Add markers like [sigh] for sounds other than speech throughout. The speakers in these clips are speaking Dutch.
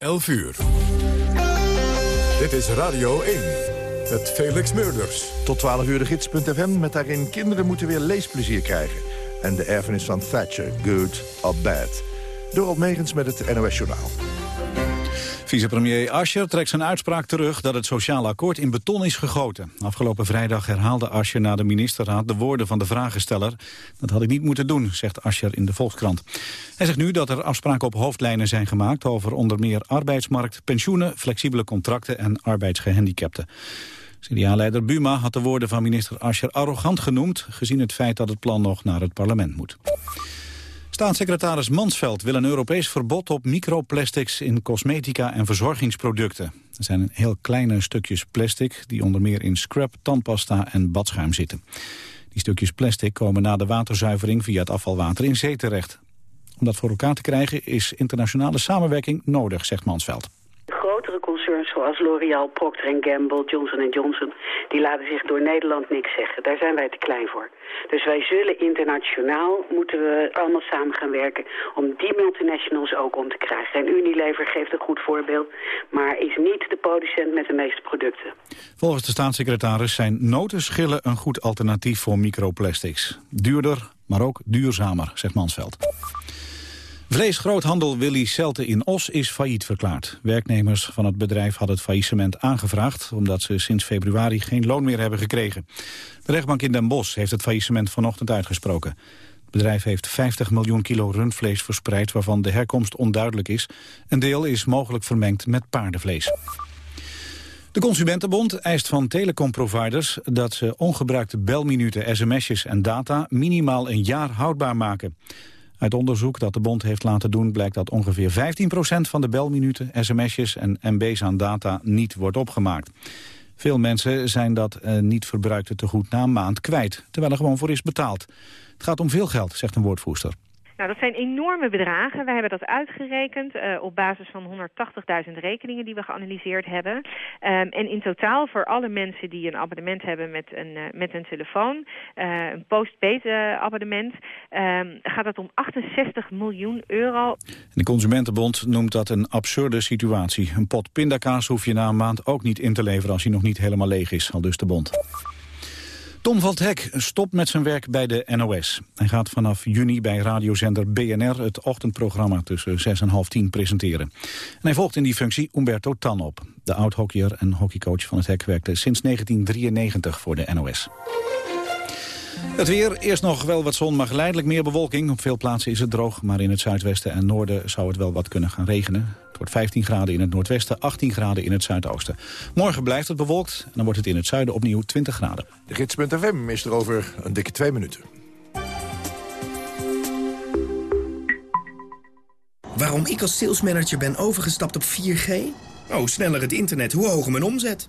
11 uur. Dit is Radio 1 met Felix Meurders. Tot 12 uur de gids.fm met daarin kinderen moeten weer leesplezier krijgen. En de erfenis van Thatcher, good or bad. Door Megens met het NOS Journaal. Vicepremier Ascher trekt zijn uitspraak terug dat het sociaal akkoord in beton is gegoten. Afgelopen vrijdag herhaalde Ascher na de ministerraad de woorden van de vragensteller. Dat had ik niet moeten doen, zegt Ascher in de Volkskrant. Hij zegt nu dat er afspraken op hoofdlijnen zijn gemaakt over onder meer arbeidsmarkt, pensioenen, flexibele contracten en arbeidsgehandicapten. CDA-leider Buma had de woorden van minister Ascher arrogant genoemd... gezien het feit dat het plan nog naar het parlement moet. Staatssecretaris Mansveld wil een Europees verbod op microplastics in cosmetica en verzorgingsproducten. Er zijn heel kleine stukjes plastic die onder meer in scrap, tandpasta en badschuim zitten. Die stukjes plastic komen na de waterzuivering via het afvalwater in zee terecht. Om dat voor elkaar te krijgen is internationale samenwerking nodig, zegt Mansveld zoals L'Oreal, Procter Gamble, Johnson Johnson... die laten zich door Nederland niks zeggen. Daar zijn wij te klein voor. Dus wij zullen internationaal, moeten we allemaal samen gaan werken... om die multinationals ook om te krijgen. En Unilever geeft een goed voorbeeld, maar is niet de producent met de meeste producten. Volgens de staatssecretaris zijn notenschillen een goed alternatief voor microplastics. Duurder, maar ook duurzamer, zegt Mansveld. Vleesgroothandel Willy Celte in Os is failliet verklaard. Werknemers van het bedrijf hadden het faillissement aangevraagd... omdat ze sinds februari geen loon meer hebben gekregen. De rechtbank in Den Bosch heeft het faillissement vanochtend uitgesproken. Het bedrijf heeft 50 miljoen kilo rundvlees verspreid... waarvan de herkomst onduidelijk is. Een deel is mogelijk vermengd met paardenvlees. De Consumentenbond eist van telecomproviders dat ze ongebruikte belminuten, sms'jes en data minimaal een jaar houdbaar maken. Uit onderzoek dat de bond heeft laten doen blijkt dat ongeveer 15% van de belminuten, sms'jes en mb's aan data niet wordt opgemaakt. Veel mensen zijn dat uh, niet verbruikte tegoed na een maand kwijt, terwijl er gewoon voor is betaald. Het gaat om veel geld, zegt een woordvoerster. Nou, dat zijn enorme bedragen. Wij hebben dat uitgerekend uh, op basis van 180.000 rekeningen die we geanalyseerd hebben. Um, en in totaal voor alle mensen die een abonnement hebben met een, uh, met een telefoon, uh, een postpaid abonnement, um, gaat het om 68 miljoen euro. De Consumentenbond noemt dat een absurde situatie. Een pot pindakaas hoef je na een maand ook niet in te leveren als hij nog niet helemaal leeg is, al dus de bond. Tom van Hek stopt met zijn werk bij de NOS. Hij gaat vanaf juni bij radiozender BNR het ochtendprogramma tussen 6 en half 10 presenteren. En hij volgt in die functie Umberto Tan op. De oud-hockeyer en hockeycoach van het Hek werkte sinds 1993 voor de NOS. Het weer, eerst nog wel wat zon, maar geleidelijk meer bewolking. Op veel plaatsen is het droog, maar in het zuidwesten en noorden zou het wel wat kunnen gaan regenen. Het wordt 15 graden in het noordwesten, 18 graden in het zuidoosten. Morgen blijft het bewolkt en dan wordt het in het zuiden opnieuw 20 graden. De gids.fm is er over een dikke twee minuten. Waarom ik als salesmanager ben overgestapt op 4G? Oh, sneller het internet, hoe hoger mijn omzet.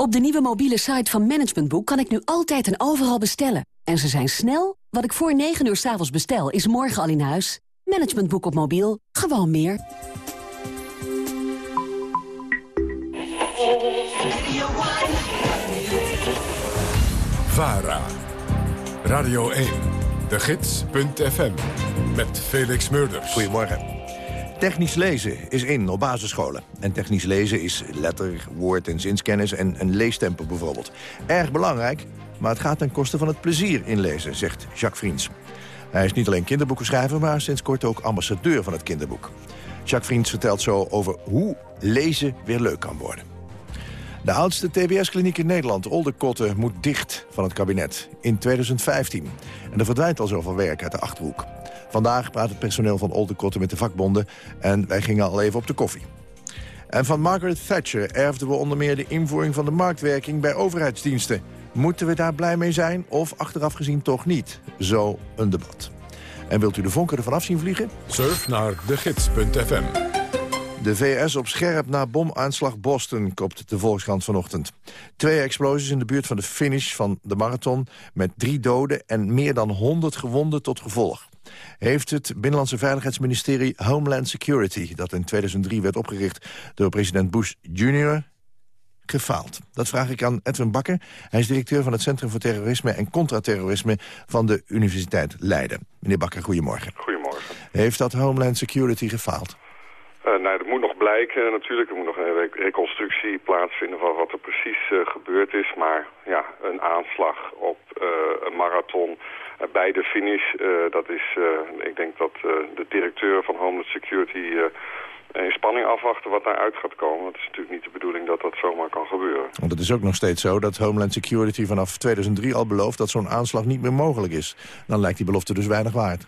Op de nieuwe mobiele site van Management Boek kan ik nu altijd en overal bestellen. En ze zijn snel. Wat ik voor 9 uur s'avonds bestel, is morgen al in huis. Management Boek op mobiel. Gewoon meer. VARA. Radio 1. De Gids.fm. Met Felix Murders. Goedemorgen. Technisch lezen is in op basisscholen. En technisch lezen is letter, woord- en zinskennis en een leestempo bijvoorbeeld. Erg belangrijk, maar het gaat ten koste van het plezier in lezen, zegt Jacques Vriends. Hij is niet alleen kinderboekenschrijver, maar sinds kort ook ambassadeur van het kinderboek. Jacques Vriends vertelt zo over hoe lezen weer leuk kan worden. De oudste TBS-kliniek in Nederland, Oldekotten, moet dicht van het kabinet in 2015. En er verdwijnt al zoveel werk uit de Achterhoek. Vandaag praat het personeel van Oldekotten met de vakbonden... en wij gingen al even op de koffie. En van Margaret Thatcher erfden we onder meer de invoering van de marktwerking bij overheidsdiensten. Moeten we daar blij mee zijn of achteraf gezien toch niet? Zo een debat. En wilt u de vonken ervan af zien vliegen? Surf naar degids.fm. De VS op scherp na bomaanslag Boston, kopt de Volkskrant vanochtend. Twee explosies in de buurt van de finish van de marathon... met drie doden en meer dan 100 gewonden tot gevolg. Heeft het Binnenlandse Veiligheidsministerie Homeland Security... dat in 2003 werd opgericht door president Bush Jr., gefaald? Dat vraag ik aan Edwin Bakker. Hij is directeur van het Centrum voor Terrorisme en Contraterrorisme... van de Universiteit Leiden. Meneer Bakker, goedemorgen. Goedemorgen. Heeft dat Homeland Security gefaald? Uh, nou, dat moet nog blijken natuurlijk. Er moet nog een re reconstructie plaatsvinden van wat er precies uh, gebeurd is. Maar ja, een aanslag op uh, een marathon bij de finish, dat is, ik denk dat de directeur van Homeland Security in spanning afwachten wat daaruit gaat komen. Het is natuurlijk niet de bedoeling dat dat zomaar kan gebeuren. Want het is ook nog steeds zo dat Homeland Security vanaf 2003 al belooft dat zo'n aanslag niet meer mogelijk is. Dan lijkt die belofte dus weinig waard.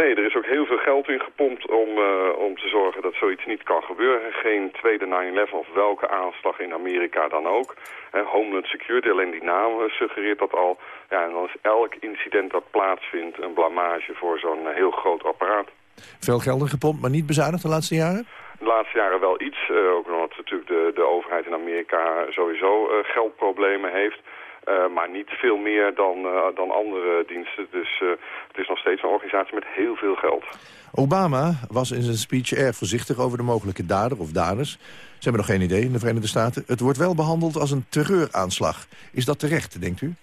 Nee, er is ook heel veel geld in gepompt om, uh, om te zorgen dat zoiets niet kan gebeuren. Geen tweede 9-11 of welke aanslag in Amerika dan ook. En Homeland Security, alleen die naam suggereert dat al. Ja, en dan is elk incident dat plaatsvindt een blamage voor zo'n uh, heel groot apparaat. Veel geld in gepompt, maar niet bezuinigd de laatste jaren? De laatste jaren wel iets. Ook omdat natuurlijk de, de overheid in Amerika sowieso geldproblemen heeft. Uh, maar niet veel meer dan, uh, dan andere diensten. Dus uh, het is nog steeds een organisatie met heel veel geld. Obama was in zijn speech erg voorzichtig over de mogelijke dader of daders. Ze hebben nog geen idee in de Verenigde Staten. Het wordt wel behandeld als een terreuraanslag. Is dat terecht, denkt u?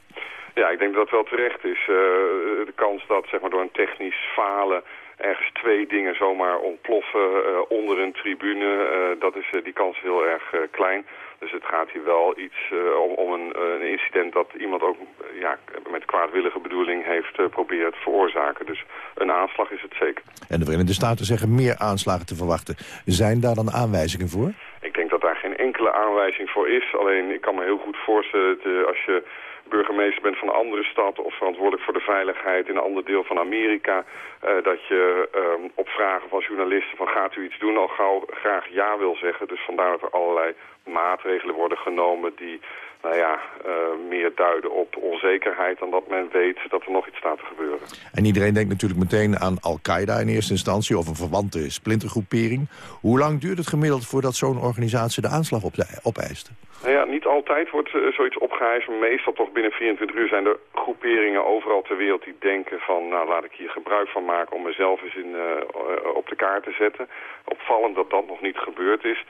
Ja, ik denk dat dat wel terecht is. de kans dat zeg maar, door een technisch falen ergens twee dingen zomaar ontploffen onder een tribune, dat is die kans heel erg klein. Dus het gaat hier wel iets uh, om, om een, een, incident dat iemand ook uh, ja, met kwaadwillige bedoeling heeft uh, proberen te veroorzaken. Dus een aanslag is het zeker. En de Verenigde Staten zeggen meer aanslagen te verwachten. Zijn daar dan aanwijzingen voor? Ik denk dat daar geen enkele aanwijzing voor is. Alleen ik kan me heel goed voorstellen dat als je burgemeester bent van een andere stad of verantwoordelijk voor de veiligheid in een ander deel van Amerika, uh, dat je um, op vragen van journalisten van gaat u iets doen al gauw graag ja wil zeggen. Dus vandaar dat er allerlei maatregelen worden genomen die nou ja, uh, meer duiden op onzekerheid dan dat men weet dat er nog iets staat te gebeuren. En iedereen denkt natuurlijk meteen aan Al-Qaeda in eerste instantie of een verwante splintergroepering. Hoe lang duurt het gemiddeld voordat zo'n organisatie de aanslag op opeist? Nou ja, niet altijd wordt uh, zoiets opgeheist, maar meestal toch binnen 24 uur zijn er groeperingen overal ter wereld die denken van, nou laat ik hier gebruik van maken om mezelf eens in, uh, op de kaart te zetten. Opvallend dat dat nog niet gebeurd is.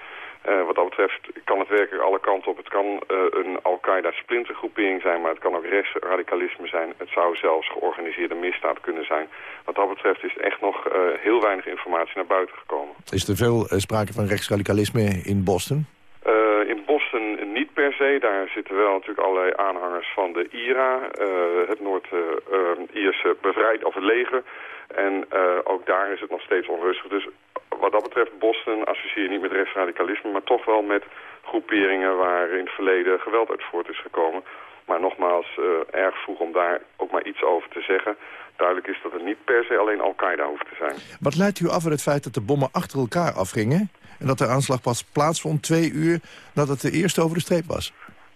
Uh, wat dat betreft kan het werken alle kanten op. Het kan uh, een Al-Qaeda splintergroepering zijn, maar het kan ook rechtsradicalisme zijn. Het zou zelfs georganiseerde misdaad kunnen zijn. Wat dat betreft is echt nog uh, heel weinig informatie naar buiten gekomen. Is er veel sprake van rechtsradicalisme in Boston? in Boston niet per se. Daar zitten wel natuurlijk allerlei aanhangers van de IRA, het Noord-Ierse bevrijd of het leger. En ook daar is het nog steeds onrustig. Dus wat dat betreft Boston associeer je niet met rechtsradicalisme, maar toch wel met groeperingen waar in het verleden geweld uit voort is gekomen. Maar nogmaals, uh, erg vroeg om daar ook maar iets over te zeggen. Duidelijk is dat het niet per se alleen Al-Qaeda hoeft te zijn. Wat leidt u af van het feit dat de bommen achter elkaar afgingen... en dat de aanslag pas plaatsvond twee uur nadat de eerste over de streep was?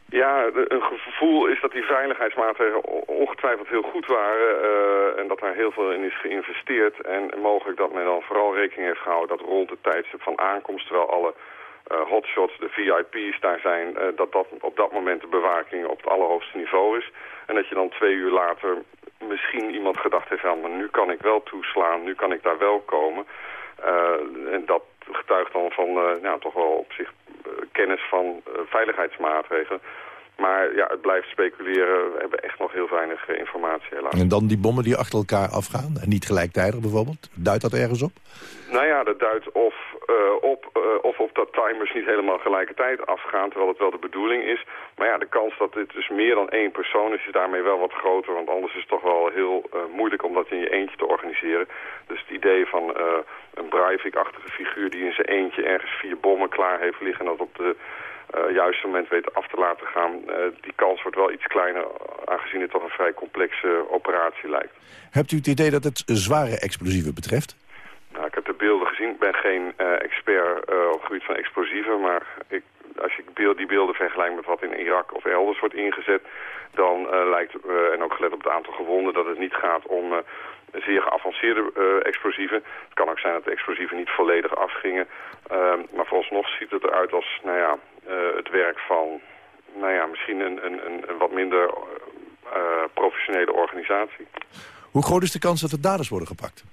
Ja, een gevoel is dat die veiligheidsmaatregelen ongetwijfeld heel goed waren... Uh, en dat daar heel veel in is geïnvesteerd. En mogelijk dat men dan vooral rekening heeft gehouden... dat rond het tijdstip van aankomst, terwijl alle uh, hotshots, de VIP's daar zijn... Uh, dat dat op dat moment de bewaking op het allerhoogste niveau is. En dat je dan twee uur later misschien iemand gedacht heeft... van, maar nu kan ik wel toeslaan, nu kan ik daar wel komen. en dat getuigt dan van nou, toch wel op zich kennis van veiligheidsmaatregelen. Maar ja, het blijft speculeren. We hebben echt nog heel weinig eh, informatie helaas. En dan die bommen die achter elkaar afgaan en niet gelijktijdig bijvoorbeeld? Duidt dat ergens op? Nou ja, dat duidt of, uh, op, uh, of op dat timers niet helemaal gelijkertijd afgaan, terwijl het wel de bedoeling is. Maar ja, de kans dat dit dus meer dan één persoon is, is daarmee wel wat groter. Want anders is het toch wel heel uh, moeilijk om dat in je eentje te organiseren. Dus het idee van een Breivik-achtige figuur die in zijn eentje ergens vier bommen klaar heeft liggen... en dat op de uh, juiste moment weten af te laten gaan. Uh, die kans wordt wel iets kleiner, aangezien het toch een vrij complexe operatie lijkt. Hebt u het idee dat het zware explosieven betreft? Nou, ik heb de beelden gezien. Ik ben geen uh, expert op het gebied van explosieven, maar ik, als je beeld, die beelden vergelijkt met wat in Irak of elders wordt ingezet, dan lijkt, en ook gelet op het aantal gewonden, dat het niet gaat om zeer geavanceerde uh, explosieven. Het kan ook zijn dat de explosieven niet volledig afgingen. Uh, maar vooralsnog ziet het eruit als nou ja, uh, het werk van nou ja, misschien een, een, een wat minder professionele organisatie. Hoe groot is de kans dat de daders worden gepakt?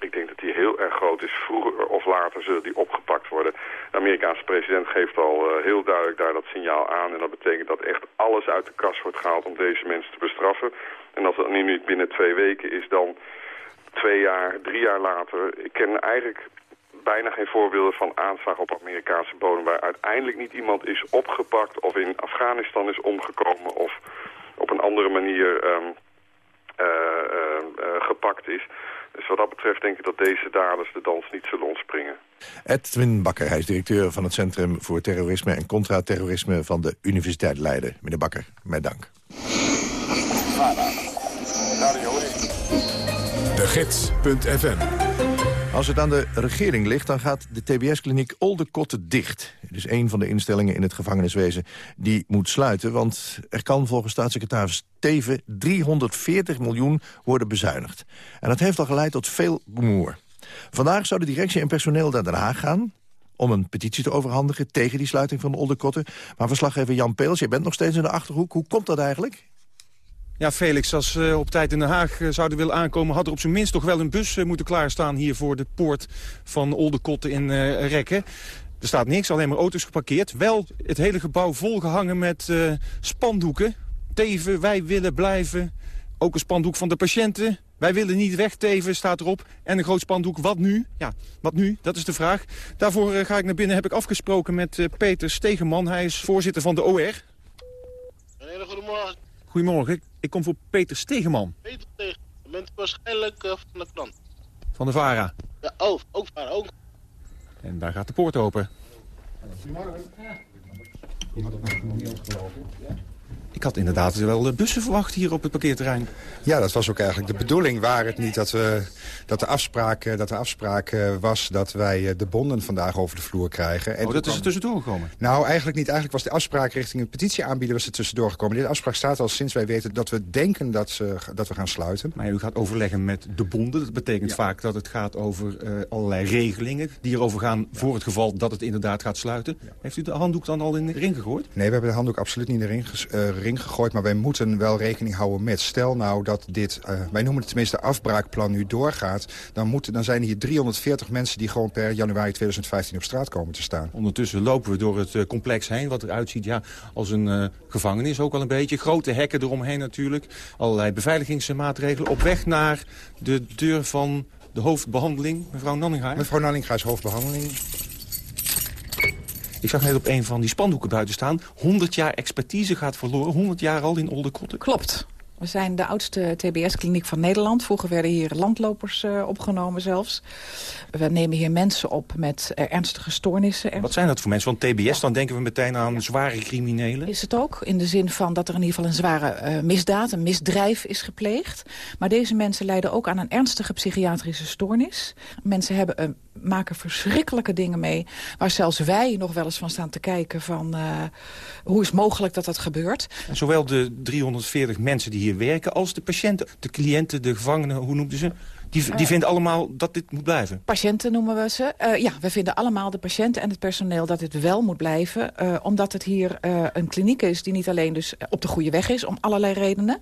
Ik denk dat die heel erg groot is. Vroeger of later zullen die opgepakt worden. De Amerikaanse president geeft al heel duidelijk daar dat signaal aan. En dat betekent dat echt alles uit de kast wordt gehaald om deze mensen te bestraffen. En als dat nu niet binnen twee weken is, dan twee jaar, drie jaar later. Ik ken eigenlijk bijna geen voorbeelden van aanslagen op Amerikaanse bodem... waar uiteindelijk niet iemand is opgepakt of in Afghanistan is omgekomen... of op een andere manier um, uh, uh, gepakt is. Dus wat dat betreft denk ik dat deze daders de dans niet zullen ontspringen. Edwin Bakker, hij is directeur van het Centrum voor Terrorisme en Contraterrorisme van de Universiteit Leiden. Meneer Bakker, mijn dank. Gids.fm als het aan de regering ligt, dan gaat de TBS-kliniek Oldekotte dicht. Het is een van de instellingen in het gevangeniswezen die moet sluiten... want er kan volgens staatssecretaris Teven 340 miljoen worden bezuinigd. En dat heeft al geleid tot veel rumoer. Vandaag zou de directie en personeel naar Den Haag gaan om een petitie te overhandigen tegen die sluiting van de Oldekotte. Maar verslaggever Jan Peels, je bent nog steeds in de Achterhoek. Hoe komt dat eigenlijk? Ja, Felix, als ze op tijd in Den Haag eh, zouden willen aankomen... had er op zijn minst toch wel een bus eh, moeten klaarstaan... hier voor de poort van Oldekotten in uh, Rekken. Er staat niks, alleen maar auto's geparkeerd. Wel het hele gebouw volgehangen met uh, spandoeken. Teven, wij willen blijven. Ook een spandoek van de patiënten. Wij willen niet weg, Teven, staat erop. En een groot spandoek, wat nu? Ja, wat nu? Dat is de vraag. Daarvoor ga ik naar binnen, heb ik afgesproken met Peter Stegeman. Hij is voorzitter van de OR. Een hele goede morgen. Goedemorgen, ik kom voor Peter Stegeman. Peter Stegeman, je bent waarschijnlijk uh, van de klant. Van de VARA? Ja, oh, ook VARA, ook. En daar gaat de poort open. Goedemorgen. Ja. Ik had inderdaad wel bussen verwacht hier op het parkeerterrein. Ja, dat was ook eigenlijk de bedoeling. Waar het niet dat, we, dat, de, afspraak, dat de afspraak eh, was dat wij eh, de bonden vandaag over de vloer krijgen. En oh, dat is er tussendoor gekomen? Nou, eigenlijk niet. Eigenlijk was de afspraak richting een petitie aanbieden was er tussendoor gekomen. Deze afspraak staat al sinds wij weten dat we denken dat, ze, dat we gaan sluiten. Maar u gaat overleggen met de bonden. Dat betekent vaak dat het gaat over uh, allerlei regelingen die erover gaan voor het geval dat het inderdaad gaat sluiten. Heeft u de handdoek dan al in de ring gegooid? Nee, we hebben de handdoek absoluut niet in de ring, uh, ring gegooid. Maar wij moeten wel rekening houden met... stel nou dat dit, uh, wij noemen het tenminste afbraakplan, nu doorgaat... Dan, moeten, dan zijn hier 340 mensen die gewoon per januari 2015 op straat komen te staan. Ondertussen lopen we door het uh, complex heen, wat eruit ziet ja, als een uh, gevangenis ook wel een beetje. Grote hekken eromheen natuurlijk. Allerlei beveiligingsmaatregelen. Op weg naar de deur van de hoofdbehandeling, mevrouw Nanninga. Mevrouw Nanninga is hoofdbehandeling. Ik zag net op een van die spandoeken buiten staan. 100 jaar expertise gaat verloren. 100 jaar al in Oldekotten. Klopt. We zijn de oudste TBS-kliniek van Nederland. Vroeger werden hier landlopers uh, opgenomen zelfs. We nemen hier mensen op met uh, ernstige stoornissen. Wat zijn dat voor mensen? Want TBS, dan denken we meteen aan zware criminelen. Is het ook, in de zin van dat er in ieder geval een zware uh, misdaad, een misdrijf is gepleegd. Maar deze mensen lijden ook aan een ernstige psychiatrische stoornis. Mensen hebben, maken verschrikkelijke dingen mee... waar zelfs wij nog wel eens van staan te kijken van... hoe is mogelijk dat dat gebeurt. En zowel de 340 mensen die hier werken... als de patiënten, de cliënten, de gevangenen, hoe noemden ze... Die, die uh, vinden allemaal dat dit moet blijven? Patiënten noemen we ze. Uh, ja, we vinden allemaal, de patiënten en het personeel, dat dit wel moet blijven. Uh, omdat het hier een kliniek is die niet alleen dus op de goede weg is... om allerlei redenen.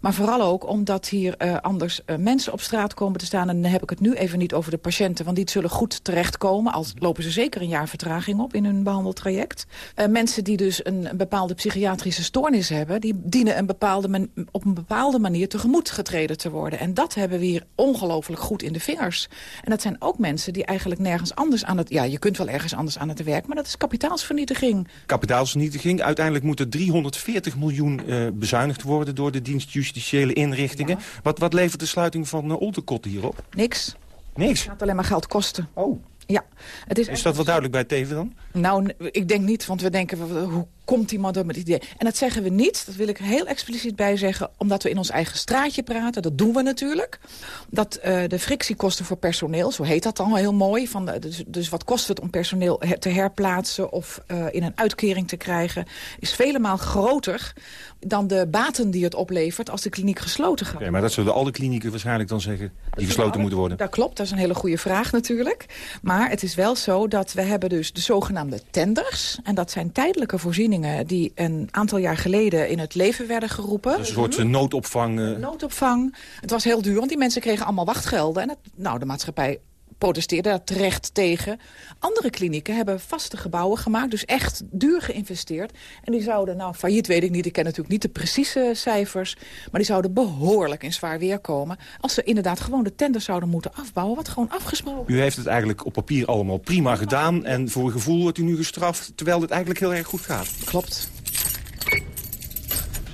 Maar vooral ook omdat hier anders mensen op straat komen te staan. En dan heb ik het nu even niet over de patiënten... want die zullen goed terechtkomen. Al lopen ze zeker een jaar vertraging op in hun behandeltraject. mensen die dus een, een, bepaalde psychiatrische stoornis hebben... die dienen een bepaalde op een bepaalde manier tegemoet getreden te worden. En dat hebben we hier ongelooflijk ongelooflijk goed in de vingers. En dat zijn ook mensen die eigenlijk nergens anders aan het... Ja, je kunt wel ergens anders aan het werk, maar dat is kapitaalsvernietiging. Kapitaalsvernietiging. Uiteindelijk moeten 340 miljoen uh, bezuinigd worden... door de dienst justitiële inrichtingen. Ja. Wat, wat levert de sluiting van uh, hierop? Niks. Niks? Het gaat alleen maar geld kosten. Oh. Ja. Het is, is dat wel duidelijk bij Teven dan? Nou, ik denk niet, want we denken, hoe komt iemand op met het idee? En dat zeggen we niet, dat wil ik heel expliciet bij zeggen... omdat we in ons eigen straatje praten, dat doen we natuurlijk. Dat uh, de frictiekosten voor personeel, zo heet dat dan heel mooi... Van de, dus, dus, wat kost het om personeel te herplaatsen of uh, in een uitkering te krijgen... is vele maal groter dan de baten die het oplevert als de kliniek gesloten gaat. Okay, maar dat zullen alle klinieken waarschijnlijk dan zeggen die gesloten moeten worden. Dat klopt, dat is een hele goede vraag natuurlijk. Maar het is wel zo dat we hebben dus de zogenaamde tenders. En dat zijn tijdelijke voorzieningen die een aantal jaar geleden in het leven werden geroepen. Dus een soort noodopvang. Uh... Noodopvang. Het was heel duur, want die mensen kregen allemaal wachtgelden. En het, nou, de maatschappij protesteerde daar terecht tegen. Andere klinieken hebben vaste gebouwen gemaakt, dus echt duur geïnvesteerd. En die zouden, nou failliet weet ik niet, ik ken natuurlijk niet de precieze cijfers... maar die zouden behoorlijk in zwaar weer komen... als ze inderdaad gewoon de tenders zouden moeten afbouwen, wat gewoon afgesproken U heeft het eigenlijk op papier allemaal prima gedaan... en voor gevoel wordt u nu gestraft, terwijl het eigenlijk heel erg goed gaat. Klopt.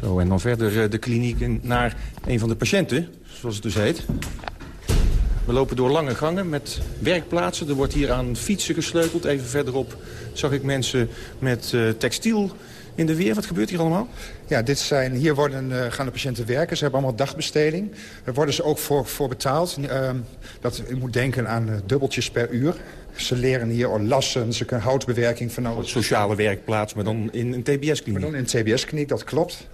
Zo, en dan verder de kliniek naar een van de patiënten, zoals het dus heet. We lopen door lange gangen met werkplaatsen. Er wordt hier aan fietsen gesleuteld. Even verderop zag ik mensen met uh, textiel in de weer. Wat gebeurt hier allemaal? Ja, dit zijn, hier worden, uh, gaan de patiënten werken. Ze hebben allemaal dagbesteding. Daar worden ze ook voor, voor betaald. Uh, dat, u moet denken aan uh, dubbeltjes per uur. Ze leren hier lassen, ze kunnen houtbewerking van alles. Sociale werkplaats, maar dan in een TBS-kliniek? Maar dan in een TBS-kliniek, dat klopt.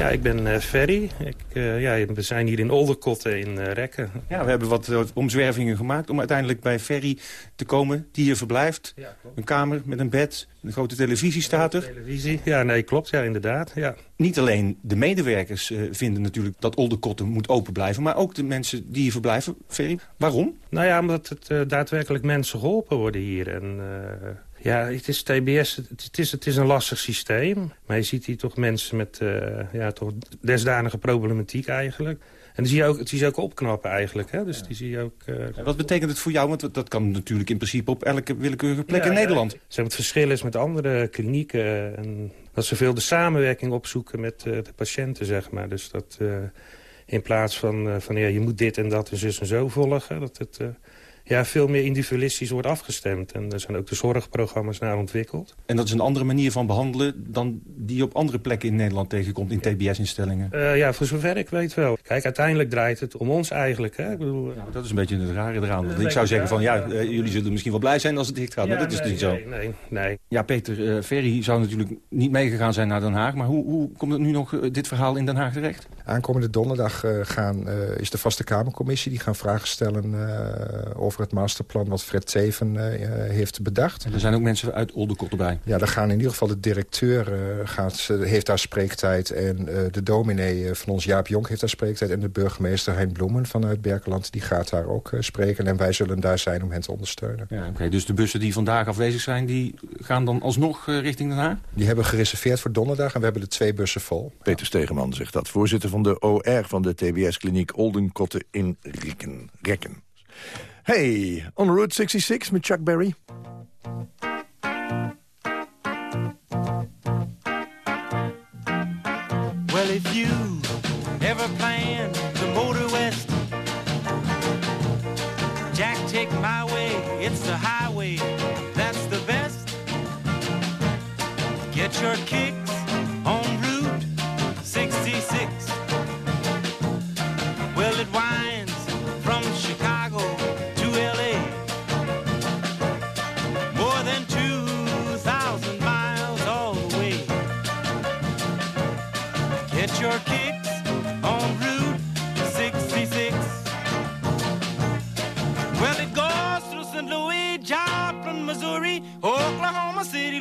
Ja, ik ben uh, Ferry. Ik, uh, ja, we zijn hier in Olderkotten in uh, Rekken. Ja, we hebben wat omzwervingen gemaakt om uiteindelijk bij Ferry te komen... die hier verblijft. Ja, een kamer met een bed, een grote televisie staat er. Televisie, ja, nee, klopt, ja, inderdaad. Ja. Niet alleen de medewerkers vinden natuurlijk dat Olderkotten moet open blijven... maar ook de mensen die hier verblijven. Ferry, waarom? Nou ja, omdat het daadwerkelijk mensen geholpen worden hier. En ja, het is TBS, het is, het is een lastig systeem. Maar je ziet hier toch mensen met uh, ja, toch desdanige problematiek eigenlijk. En die zie je ook, die zie je ook opknappen eigenlijk. Hè? Dus ja. die zie je ook, uh... wat betekent het voor jou? Want dat kan natuurlijk in principe op elke willekeurige plek ja, in Nederland. Ja, het verschil is met andere klinieken. En dat ze veel de samenwerking opzoeken met uh, de patiënten, zeg maar. Dus dat in plaats van, van ja, je moet dit en dat en zus en zo volgen... dat het ja, veel meer individualistisch wordt afgestemd. En er zijn ook de zorgprogramma's naar ontwikkeld. En dat is een andere manier van behandelen dan die je op andere plekken in Nederland tegenkomt in TBS-instellingen? Uh, ja, voor zover ik weet wel. Kijk, uiteindelijk draait het om ons eigenlijk. Hè? Ik bedoel, ja, dat is een beetje het rare eraan. ik zou zeggen van ja, uh, jullie zullen misschien wel blij zijn als het dicht gaat. Ja, maar dat is nee, niet nee, zo. Nee, nee. Ja, Peter, uh, Ferry zou natuurlijk niet meegegaan zijn naar Den Haag. Maar hoe, hoe komt het nu nog, dit verhaal in Den Haag terecht? Aankomende donderdag gaan, is de vaste Kamercommissie. Die gaan vragen stellen over het masterplan wat Fred Teven uh, heeft bedacht. En er zijn ook mensen uit Oldenkotten bij. Ja, daar gaan in ieder geval de directeur uh, gaat, heeft daar spreektijd. En uh, de dominee van ons, Jaap Jonk, heeft daar spreektijd. En de burgemeester Hein Bloemen vanuit Berkeland, die gaat daar ook spreken. En wij zullen daar zijn om hen te ondersteunen. Ja, Oké, dus de bussen die vandaag afwezig zijn, die gaan dan alsnog richting Den Haag? Die hebben gereserveerd voor donderdag en we hebben de twee bussen vol. Peter Stegeman zegt dat, voorzitter van de OR van de TBS-kliniek Oldenkotten in Rieken. Rekken. Hey, on Route 66 met Chuck Berry. Well, if you ever plan to motor west, Jack, take my way. It's the highway. That's the best. Get your kicks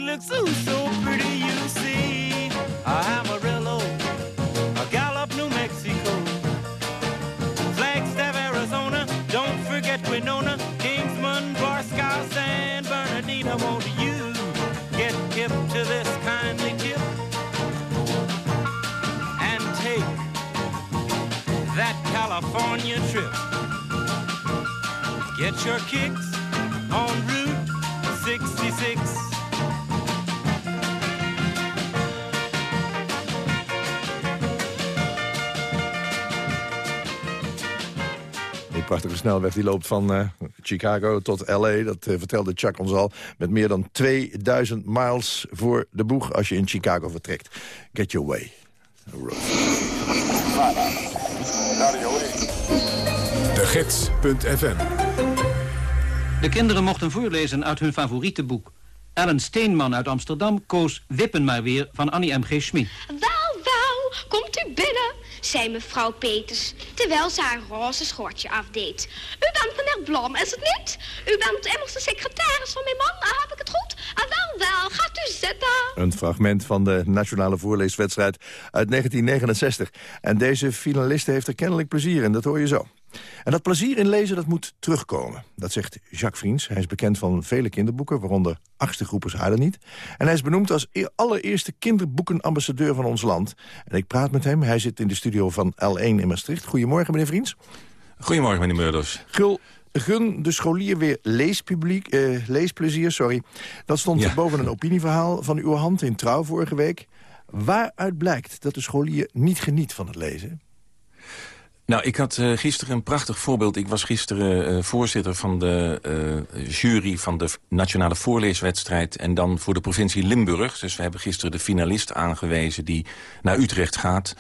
looks ooh, so pretty, you see. Amarillo, a Gallup, New Mexico, Flagstaff, Arizona, don't forget Winona, Kingsman, Barstow, San Bernardino, won't you get hip to this kindly tip and take that California trip. Get your kicks on Route 66. Prachtige snelweg die loopt van eh, Chicago tot L.A. Dat eh, vertelde Chuck ons al. Met meer dan 2000 miles voor de boeg als je in Chicago vertrekt. Get your way. De Gids.fm De kinderen mochten voorlezen uit hun favoriete boek. Ellen Steenman uit Amsterdam koos Wippen maar weer van Annie M.G. Schmid. Wel, wel, komt u binnen, zei mevrouw Peters, terwijl ze haar roze schortje afdeed. U bent meneer Blom, is het niet? U bent immers de secretaris van mijn man, ah, heb ik het goed? Ah, wel, wel, gaat u zitten. Een fragment van de nationale voorleeswedstrijd uit 1969. En deze finaliste heeft er kennelijk plezier in, dat hoor je zo. En dat plezier in lezen dat moet terugkomen. Dat zegt Jacques Vriends. Hij is bekend van vele kinderboeken, waaronder achtste groepers Huilen niet. En hij is benoemd als e- allereerste kinderboekenambassadeur van ons land. En ik praat met hem. Hij zit in de studio van L1 in Maastricht. Goedemorgen, meneer Vriends. Goedemorgen, meneer Murders. Gul, gun de scholier weer leespubliek, eh, leesplezier. Sorry. Dat stond Ja. boven een opinieverhaal van uw hand in Trouw vorige week. Waaruit blijkt dat de scholier niet geniet van het lezen? Nou, ik had eh, gisteren een prachtig voorbeeld. Ik was gisteren eh, voorzitter van de eh, jury van de Nationale Voorleeswedstrijd... en dan voor de provincie Limburg. Dus we hebben gisteren de finalist aangewezen die naar Utrecht gaat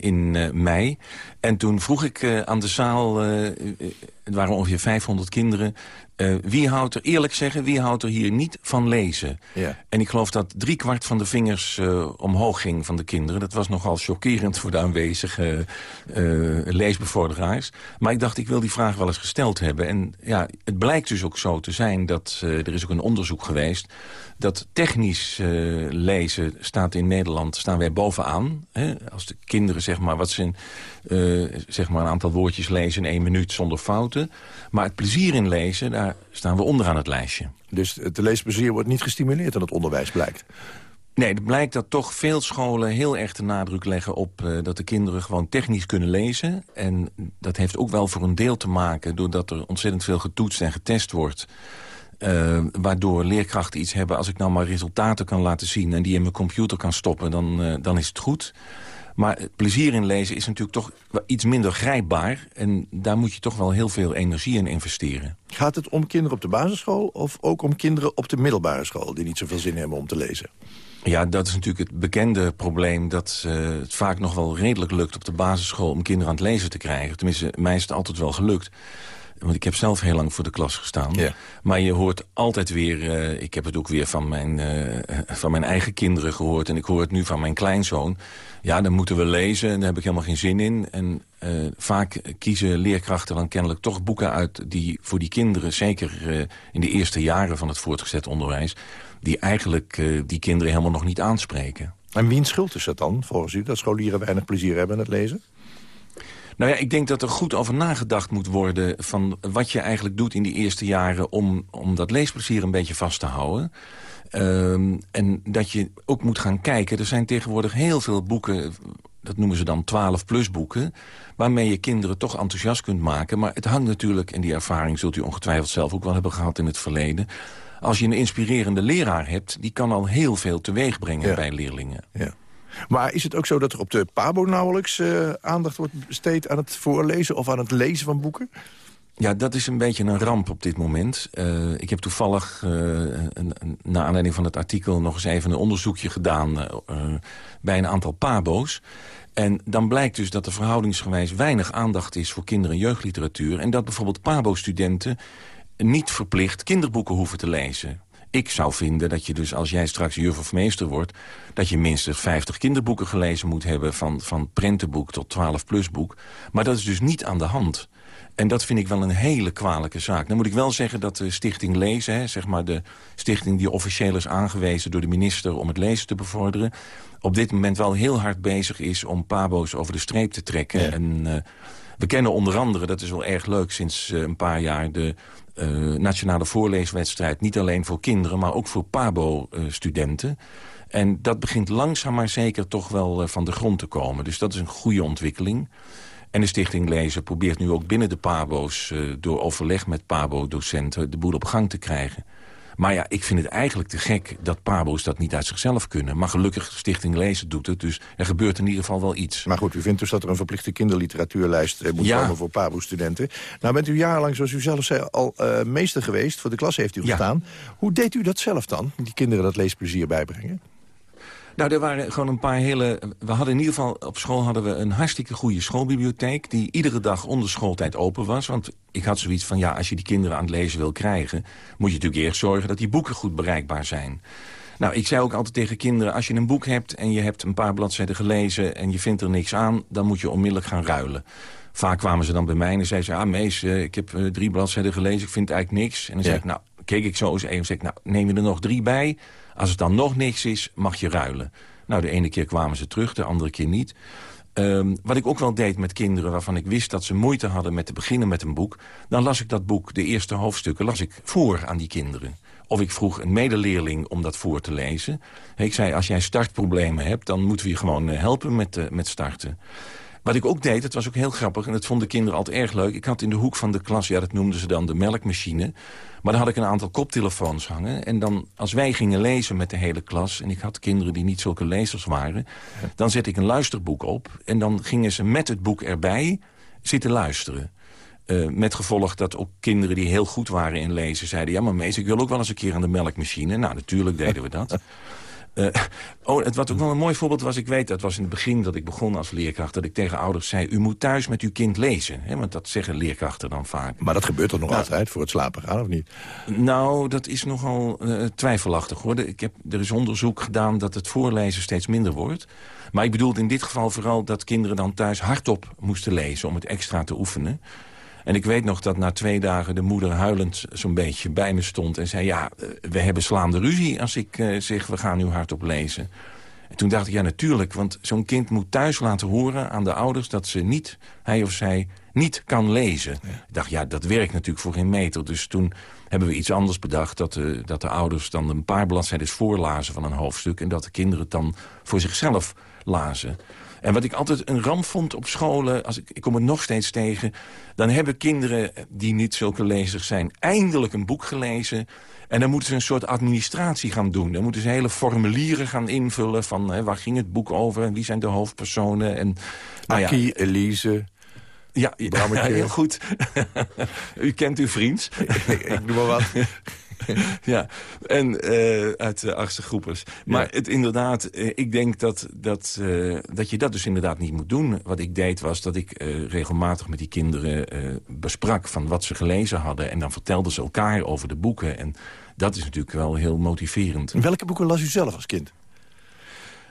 in mei. En toen vroeg ik aan de zaal, het waren ongeveer 500 kinderen... eh, wie houdt er, eerlijk zeggen, wie houdt er hier niet van lezen? Ja. En ik geloof dat driekwart van de vingers eh, omhoog ging van de kinderen. Dat was nogal chockerend voor de aanwezige eh, leesbevorderaars. Maar ik dacht, ik wil die vraag wel eens gesteld hebben. En ja, het blijkt dus ook zo te zijn dat... er is ook een onderzoek geweest... dat technisch lezen staat in Nederland, staan wij bovenaan. Hè? Als de kinderen zeg maar, wat ze in, zeg maar een aantal woordjes lezen in één minuut zonder fouten. Maar het plezier in lezen, daar staan we onderaan het lijstje. Dus het leesplezier wordt niet gestimuleerd in het onderwijs, blijkt. Nee, het blijkt dat toch veel scholen heel erg de nadruk leggen op eh, dat de kinderen gewoon technisch kunnen lezen. En dat heeft ook wel voor een deel te maken doordat er ontzettend veel getoetst en getest wordt. Eh, waardoor leerkrachten iets hebben, als ik nou maar resultaten kan laten zien... en die in mijn computer kan stoppen, dan, eh, dan is het goed. Maar het plezier in lezen is natuurlijk toch iets minder grijpbaar. En daar moet je toch wel heel veel energie in investeren. Gaat het om kinderen op de basisschool of ook om kinderen op de middelbare school... die niet zoveel zin hebben om te lezen? Ja, dat is natuurlijk het bekende probleem... dat eh, het vaak nog wel redelijk lukt op de basisschool... om kinderen aan het lezen te krijgen. Tenminste, mij is het altijd wel gelukt. Want ik heb zelf heel lang voor de klas gestaan. Maar je hoort altijd weer... eh, ik heb het ook weer van mijn, eh, van mijn eigen kinderen gehoord... en ik hoor het nu van mijn kleinzoon. Ja, dan moeten we lezen en daar heb ik helemaal geen zin in. En eh, vaak kiezen leerkrachten dan kennelijk toch boeken uit... die voor die kinderen, zeker in de eerste jaren van het voortgezet onderwijs... die eigenlijk die kinderen helemaal nog niet aanspreken. En wiens schuld is dat dan, volgens u, dat scholieren weinig plezier hebben in het lezen? Nou ja, ik denk dat er goed over nagedacht moet worden... van wat je eigenlijk doet in die eerste jaren... om, om dat leesplezier een beetje vast te houden. Ehm, en dat je ook moet gaan kijken. Er zijn tegenwoordig heel veel boeken... dat noemen ze dan 12-plus boeken... waarmee je kinderen toch enthousiast kunt maken. Maar het hangt natuurlijk, en die ervaring zult u ongetwijfeld zelf ook wel hebben gehad in het verleden... als je een inspirerende leraar hebt... die kan al heel veel teweeg brengen Ja. bij leerlingen. Ja. Maar is het ook zo dat er op de Pabo nauwelijks uh, aandacht wordt besteed... aan het voorlezen of aan het lezen van boeken? Ja, dat is een beetje een ramp op dit moment. Uh, ik heb toevallig, uh, een, naar aanleiding van het artikel... nog eens even een onderzoekje gedaan bij een aantal pabo's. En dan blijkt dus dat er verhoudingsgewijs weinig aandacht is... voor kinder- en jeugdliteratuur. En dat bijvoorbeeld pabo-studenten niet verplicht kinderboeken hoeven te lezen. Ik zou vinden dat je dus, als jij straks juf of meester wordt... dat je minstens 50 kinderboeken gelezen moet hebben... van, van prentenboek tot 12-plus boek. Maar dat is dus niet aan de hand. En dat vind ik wel een hele kwalijke zaak. Dan moet ik wel zeggen dat de stichting Lezen... Hè, zeg maar de stichting die officieel is aangewezen door de minister... om het lezen te bevorderen... op dit moment wel heel hard bezig is om pabo's over de streep te trekken. En uh, we kennen onder andere, dat is wel erg leuk... sinds uh, een paar jaar de uh, nationale voorleeswedstrijd... niet alleen voor kinderen, maar ook voor pabo-studenten... En dat begint langzaam maar zeker toch wel van de grond te komen. Dus dat is een goede ontwikkeling. En de Stichting Lezen probeert nu ook binnen de PABO's... Door overleg met PABO-docenten de boel op gang te krijgen. Maar ja, ik vind het eigenlijk te gek dat PABO's dat niet uit zichzelf kunnen. Maar gelukkig, Stichting Lezen doet het, dus er gebeurt in ieder geval wel iets. Maar goed, u vindt dus dat er een verplichte kinderliteratuurlijst eh, moet Ja. komen voor PABO-studenten. Nou bent u jarenlang, zoals u zelf zei, al eh, meester geweest. Voor de klas heeft u gestaan. Hoe deed u dat zelf dan? Die kinderen dat leesplezier bijbrengen? Nou, er waren gewoon een paar hele... We hadden in ieder geval op school hadden we een hartstikke goede schoolbibliotheek... die iedere dag onder schooltijd open was. Want ik had zoiets van, ja, als je die kinderen aan het lezen wil krijgen... moet je natuurlijk eerst zorgen dat die boeken goed bereikbaar zijn. Nou, ik zei ook altijd tegen kinderen... als je een boek hebt en je hebt een paar bladzijden gelezen... en je vindt er niks aan, dan moet je onmiddellijk gaan ruilen. Vaak kwamen ze dan bij mij en zeiden ze... ah, mees, eh, ik heb eh, drie bladzijden gelezen, ik vind eigenlijk niks. En dan zei ik, nou, keek ik zo eens even en zei ik... nou, neem je er nog drie bij... Als het dan nog niks is, mag je ruilen. Nou, de ene keer kwamen ze terug, de andere keer niet. Um, wat ik ook wel deed met kinderen waarvan ik wist dat ze moeite hadden met te beginnen met een boek... dan las ik dat boek, de eerste hoofdstukken, las ik voor aan die kinderen. Of ik vroeg een medeleerling om dat voor te lezen. Ik zei, als jij startproblemen hebt, dan moeten we je gewoon eh, helpen met, uh, met starten. Wat ik ook deed, het was ook heel grappig... en dat vonden kinderen altijd erg leuk. Ik had in de hoek van de klas, ja, dat noemden ze dan de melkmachine... maar dan had ik een aantal koptelefoons hangen. En dan, als wij gingen lezen met de hele klas... en ik had kinderen die niet zulke lezers waren... dan zette ik een luisterboek op... en dan gingen ze met het boek erbij zitten luisteren. Uh, met gevolg dat ook kinderen die heel goed waren in lezen... zeiden, ja, maar mees, ik wil ook wel eens een keer aan de melkmachine. Nou, natuurlijk deden we dat. Uh, oh, het wat ook wel een mooi voorbeeld was, ik weet, dat was in het begin dat ik begon als leerkracht... dat ik tegen ouders zei, u moet thuis met uw kind lezen. Hè, want dat zeggen leerkrachten dan vaak. Maar dat gebeurt toch nog nou, altijd voor het slapen gaan, of niet? Nou, dat is nogal uh, twijfelachtig, hoor. Ik heb, er is onderzoek gedaan dat het voorlezen steeds minder wordt. Maar ik bedoelde in dit geval vooral dat kinderen dan thuis hardop moesten lezen... om het extra te oefenen. En ik weet nog dat na twee dagen de moeder huilend zo'n beetje bij me stond... en zei, ja, we hebben slaande ruzie als ik uh, zeg, we gaan nu hardop lezen. En toen dacht ik, ja, natuurlijk, want zo'n kind moet thuis laten horen aan de ouders... dat ze niet, hij of zij, niet kan lezen. Ja. Ik dacht, ja, dat werkt natuurlijk voor geen meter. Dus toen hebben we iets anders bedacht... dat de, dat de ouders dan een paar bladzijden voorlazen van een hoofdstuk... en dat de kinderen het dan voor zichzelf lazen. En wat ik altijd een ramp vond op scholen, als ik, ik kom het nog steeds tegen... dan hebben kinderen die niet zulke lezers zijn eindelijk een boek gelezen... en dan moeten ze een soort administratie gaan doen. Dan moeten ze hele formulieren gaan invullen van hè, waar ging het boek over... en wie zijn de hoofdpersonen. En, nou Aki, ja, Elise... Ja, ja, [laughs] heel goed. [laughs] U kent uw vriend. ik doe maar wat. [laughs] [laughs] ja, en uh, uit de achtste groepers. Maar ja. het inderdaad, uh, ik denk dat, dat, uh, dat je dat dus inderdaad niet moet doen. Wat ik deed was dat ik regelmatig met die kinderen besprak... van wat ze gelezen hadden. En dan vertelden ze elkaar over de boeken. En dat is natuurlijk wel heel motiverend. En welke boeken las u zelf als kind?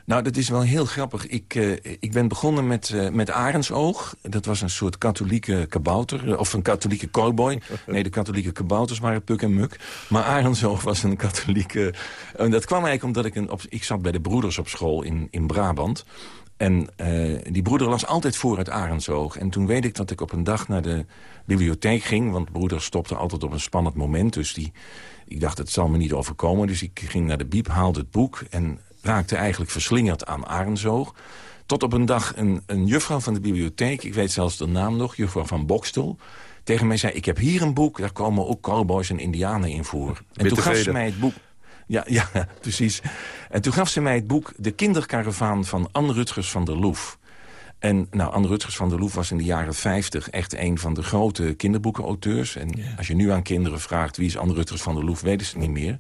Nou, dat is wel heel grappig. Ik, uh, ik ben begonnen met, uh, met Arendsoog. Dat was een soort katholieke kabouter. Of een katholieke cowboy. [laughs] Nee, de katholieke kabouters waren Puk en Muk. Maar Arendsoog was een katholieke... En dat kwam eigenlijk omdat ik... Een, op, ik zat bij de broeders op school in, in Brabant. En uh, die broeder las altijd voor uit Arendsoog. En toen weet ik dat ik op een dag naar de bibliotheek ging. Want broeder stopte altijd op een spannend moment. Dus die, ik dacht, het zal me niet overkomen. Dus ik ging naar de biep, haalde het boek... en raakte eigenlijk verslingerd aan Arenzoog. Tot op een dag een, een juffrouw van de bibliotheek, ik weet zelfs de naam nog, juffrouw van Bokstel, tegen mij zei, ik heb hier een boek, daar komen ook cowboys en indianen in voor. En toen gaf ze mij het boek. Ja, ja, [laughs] precies. En toen gaf ze mij het boek De kinderkaravaan van Anne Rutgers van der Loef. En nou, Anne Rutgers van der Loef was in de jaren 50 echt een van de grote kinderboekenauteurs. En als je nu aan kinderen vraagt wie is Anne Rutgers van der Loef, weten ze het niet meer.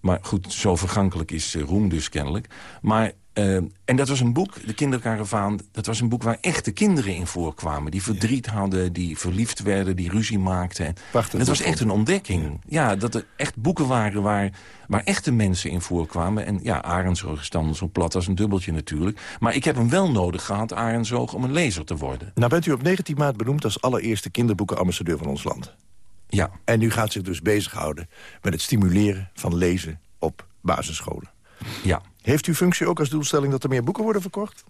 Maar goed, zo vergankelijk is eh, roem dus kennelijk. Maar, eh, en dat was een boek, De Kinderkaravaan... dat was een boek waar echte kinderen in voorkwamen. Die verdriet hadden, die verliefd werden, die ruzie maakten. Prachtig en dat was echt een ontdekking. Ja. dat er echt boeken waren waar, waar echte mensen in voorkwamen. En ja, Arendsroog is dan zo plat als een dubbeltje natuurlijk. Maar ik heb hem wel nodig gehad, Arendsroog, om een lezer te worden. Nou bent u op 19 maart benoemd als allereerste kinderboekenambassadeur van ons land. Ja. En u gaat zich dus bezighouden met het stimuleren van lezen op basisscholen. Ja. Heeft uw functie ook als doelstelling dat er meer boeken worden verkocht?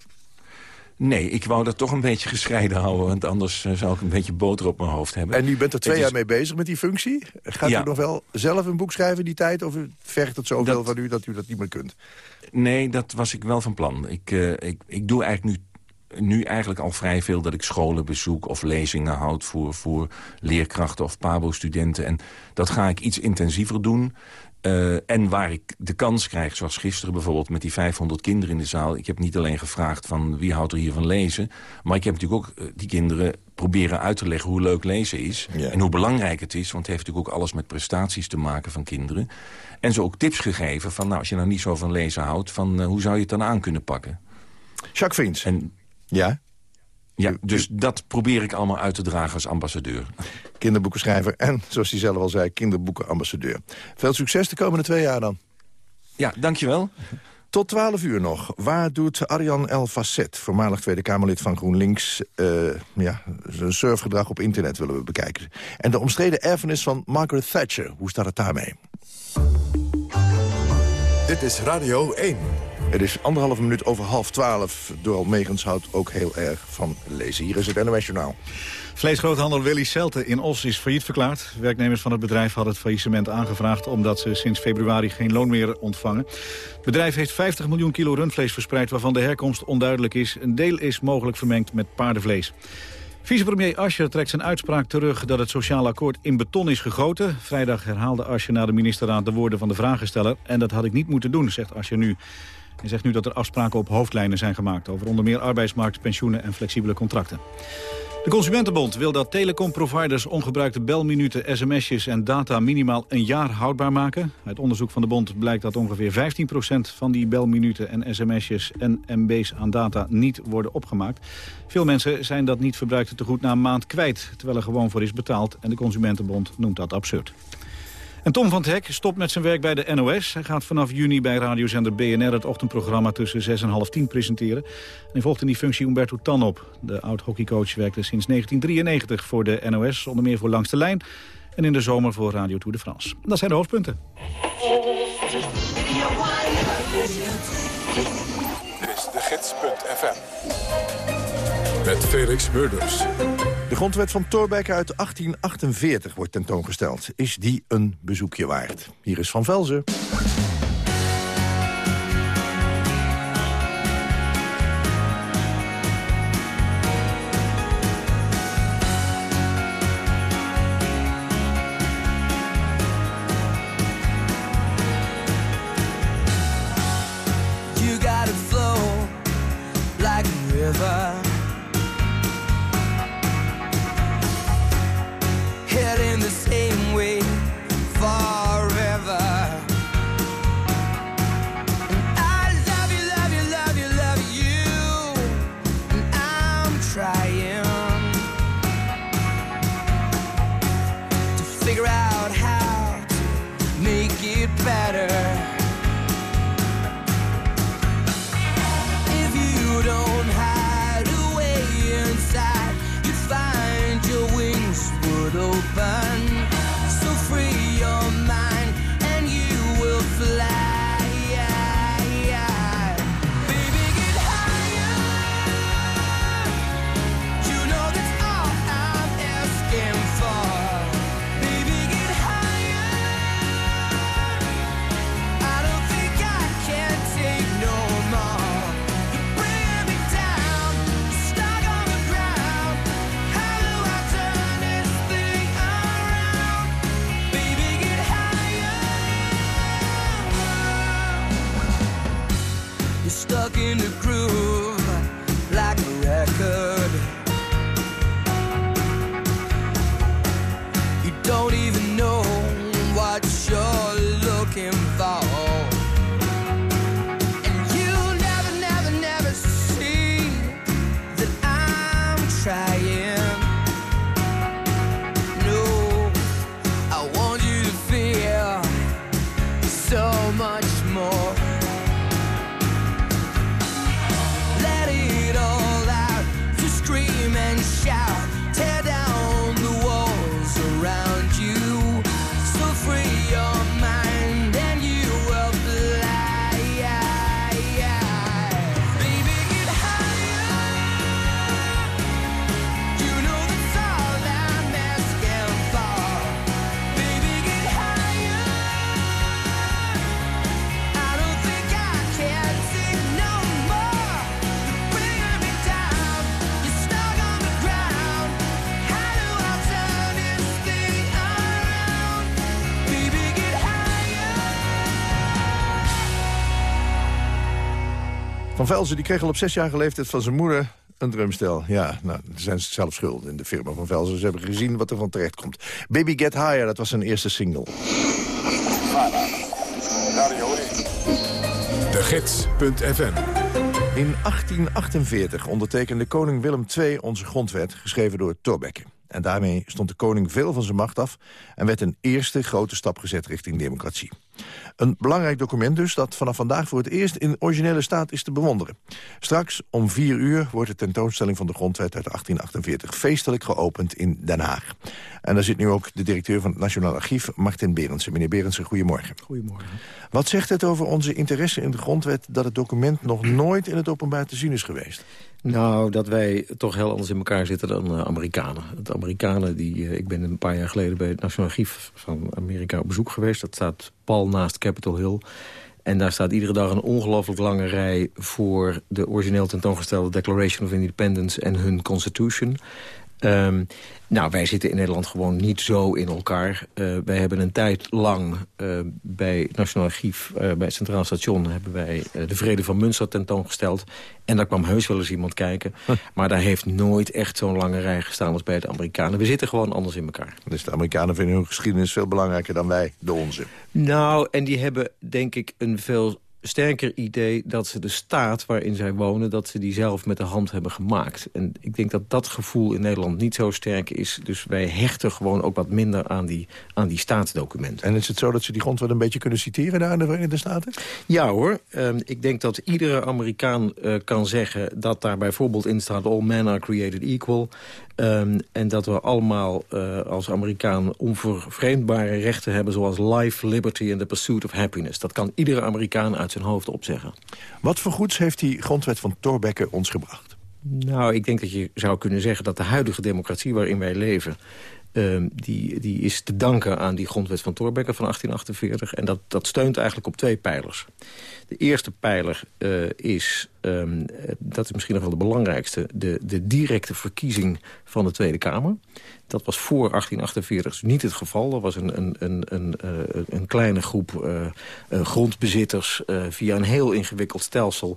Nee, ik wou dat toch een beetje gescheiden houden... want anders eh, zou ik een beetje boter op mijn hoofd hebben. En u bent er twee is- jaar mee bezig met die functie. Gaat Ja. u nog wel zelf een boek schrijven in die tijd? Of vergt het zoveel Dat- van u dat u dat niet meer kunt? Nee, dat was ik wel van plan. Ik, eh, ik, ik doe eigenlijk nu, nu eigenlijk al vrij veel dat ik scholen bezoek... of lezingen houd voor, voor leerkrachten of pabo-studenten. En dat ga ik iets intensiever doen. Eh, en waar ik de kans krijg, zoals gisteren bijvoorbeeld... met die 500 kinderen in de zaal. Ik heb niet alleen gevraagd van wie houdt er hier van lezen... maar ik heb natuurlijk ook eh, die kinderen proberen uit te leggen... hoe leuk lezen is en hoe belangrijk het is. Want het heeft natuurlijk ook alles met prestaties te maken van kinderen. En ze ook tips gegeven van... nou, als je nou niet zo van lezen houdt... Van, eh, hoe zou je het dan aan kunnen pakken? Jacques. En, ja? Ja, dus dat probeer ik allemaal uit te dragen als ambassadeur. Kinderboekenschrijver en, zoals hij zelf al zei, kinderboekenambassadeur. Veel succes de komende twee jaar dan. Ja, dankjewel. Tot 12 uur nog. Waar doet Arjan El Facet, voormalig Tweede Kamerlid van GroenLinks... eh, ja, zijn surfgedrag op internet willen we bekijken. En de omstreden erfenis van Margaret Thatcher. Hoe staat het daarmee? Dit is Radio 1. Het is anderhalve minuut over half twaalf. Doral Megens houdt ook heel erg van lezen. Hier is het NOS Journaal. Vleesgroothandel Willy Celte in Os is failliet verklaard. Werknemers van het bedrijf hadden het faillissement aangevraagd... omdat ze sinds februari geen loon meer ontvangen. Het bedrijf heeft 50 miljoen kilo rundvlees verspreid... waarvan de herkomst onduidelijk is. Een deel is mogelijk vermengd met paardenvlees. Vicepremier Ascher trekt zijn uitspraak terug dat het sociaal akkoord in beton is gegoten. Vrijdag herhaalde Ascher na de ministerraad de woorden van de vragensteller. En dat had ik niet moeten doen, zegt Ascher nu. Hij zegt nu dat er afspraken op hoofdlijnen zijn gemaakt... over onder meer arbeidsmarkt, pensioenen en flexibele contracten. De Consumentenbond wil dat telecomproviders ongebruikte belminuten, sms'jes en data minimaal een jaar houdbaar maken. Uit onderzoek van de bond blijkt dat ongeveer 15% van die belminuten en sms'jes en mb's aan data niet worden opgemaakt. Veel mensen zijn dat niet verbruikte te goed na een maand kwijt, terwijl er gewoon voor is betaald. En de Consumentenbond noemt dat absurd. En Tom van het Hek stopt met zijn werk bij de NOS. Hij gaat vanaf juni bij radiozender BNR het ochtendprogramma tussen 6 en half 10 presenteren. En volgt in die functie Umberto Tan op. De oud-hockeycoach werkte sinds 1993 voor de NOS, onder meer voor Langs de Lijn. En in de zomer voor Radio Tour de France. Dat zijn de hoofdpunten. Dit is de gids.fm. Met Felix Murders. Grondwet van Thorbecke uit 1848 wordt tentoongesteld. Is die een bezoekje waard? Hier is Van Velzen. Velzen die kreeg al op zesjarige leeftijd van zijn moeder een drumstel. Ja, nou, daar zijn ze zelf schuld in de firma van Velzen. Ze hebben gezien wat er van terecht komt. Baby Get Higher, dat was zijn eerste single. De Gids.fm In 1848 ondertekende koning Willem II onze grondwet, geschreven door Thorbecke. En daarmee stond de koning veel van zijn macht af... en werd een eerste grote stap gezet richting democratie. Een belangrijk document dus dat vanaf vandaag voor het eerst in originele staat is te bewonderen. Straks om vier uur wordt de tentoonstelling van de grondwet uit 1848 feestelijk geopend in Den Haag. En daar zit nu ook de directeur van het Nationaal Archief, Martin Berendsen. Meneer Berendsen, goedemorgen. Goedemorgen. Wat zegt het over onze interesse in de grondwet dat het document nog nooit in het openbaar te zien is geweest? Nou, dat wij toch heel anders in elkaar zitten dan uh, Amerikanen. De Amerikanen, die, uh, ik ben een paar jaar geleden bij het Nationaal Archief van Amerika op bezoek geweest. Dat staat pal naast Capitol Hill. En daar staat iedere dag een ongelooflijk lange rij... voor de origineel tentoongestelde Declaration of Independence en hun Constitution. Um, nou, wij zitten in Nederland gewoon niet zo in elkaar. Uh, wij hebben een tijd lang uh, bij het Nationaal Archief, uh, bij het Centraal Station... hebben wij de Vrede van Münster tentoongesteld. En daar kwam heus wel eens iemand kijken. Huh. Maar daar heeft nooit echt zo'n lange rij gestaan als bij de Amerikanen. We zitten gewoon anders in elkaar. Dus de Amerikanen vinden hun geschiedenis veel belangrijker dan wij, de onze. Nou, en die hebben denk ik een veel sterker idee dat ze de staat waarin zij wonen... dat ze die zelf met de hand hebben gemaakt. En ik denk dat dat gevoel in Nederland niet zo sterk is. Dus wij hechten gewoon ook wat minder aan die, aan die staatsdocumenten. En is het zo dat ze die grondwet een beetje kunnen citeren daar in de Verenigde Staten? Ja hoor. Um, ik denk dat iedere Amerikaan uh, kan zeggen dat daar bijvoorbeeld in staat... all men are created equal. Um, en dat we allemaal uh, als Amerikaan onvervreemdbare rechten hebben... zoals life, liberty and the pursuit of happiness. Dat kan iedere Amerikaan uit zijn hoofd opzeggen. Wat voor goeds heeft die grondwet van Thorbecke ons gebracht? Nou, ik denk dat je zou kunnen zeggen dat de huidige democratie waarin wij leven... Uh, die, die is te danken aan die grondwet van Thorbecke van 1848. En dat, dat steunt eigenlijk op twee pijlers. De eerste pijler uh, is, um, dat is misschien nog wel de belangrijkste... De, de directe verkiezing van de Tweede Kamer. Dat was voor 1848 dus niet het geval. Er was een, een, een, een, uh, een kleine groep uh, grondbezitters... via een heel ingewikkeld stelsel...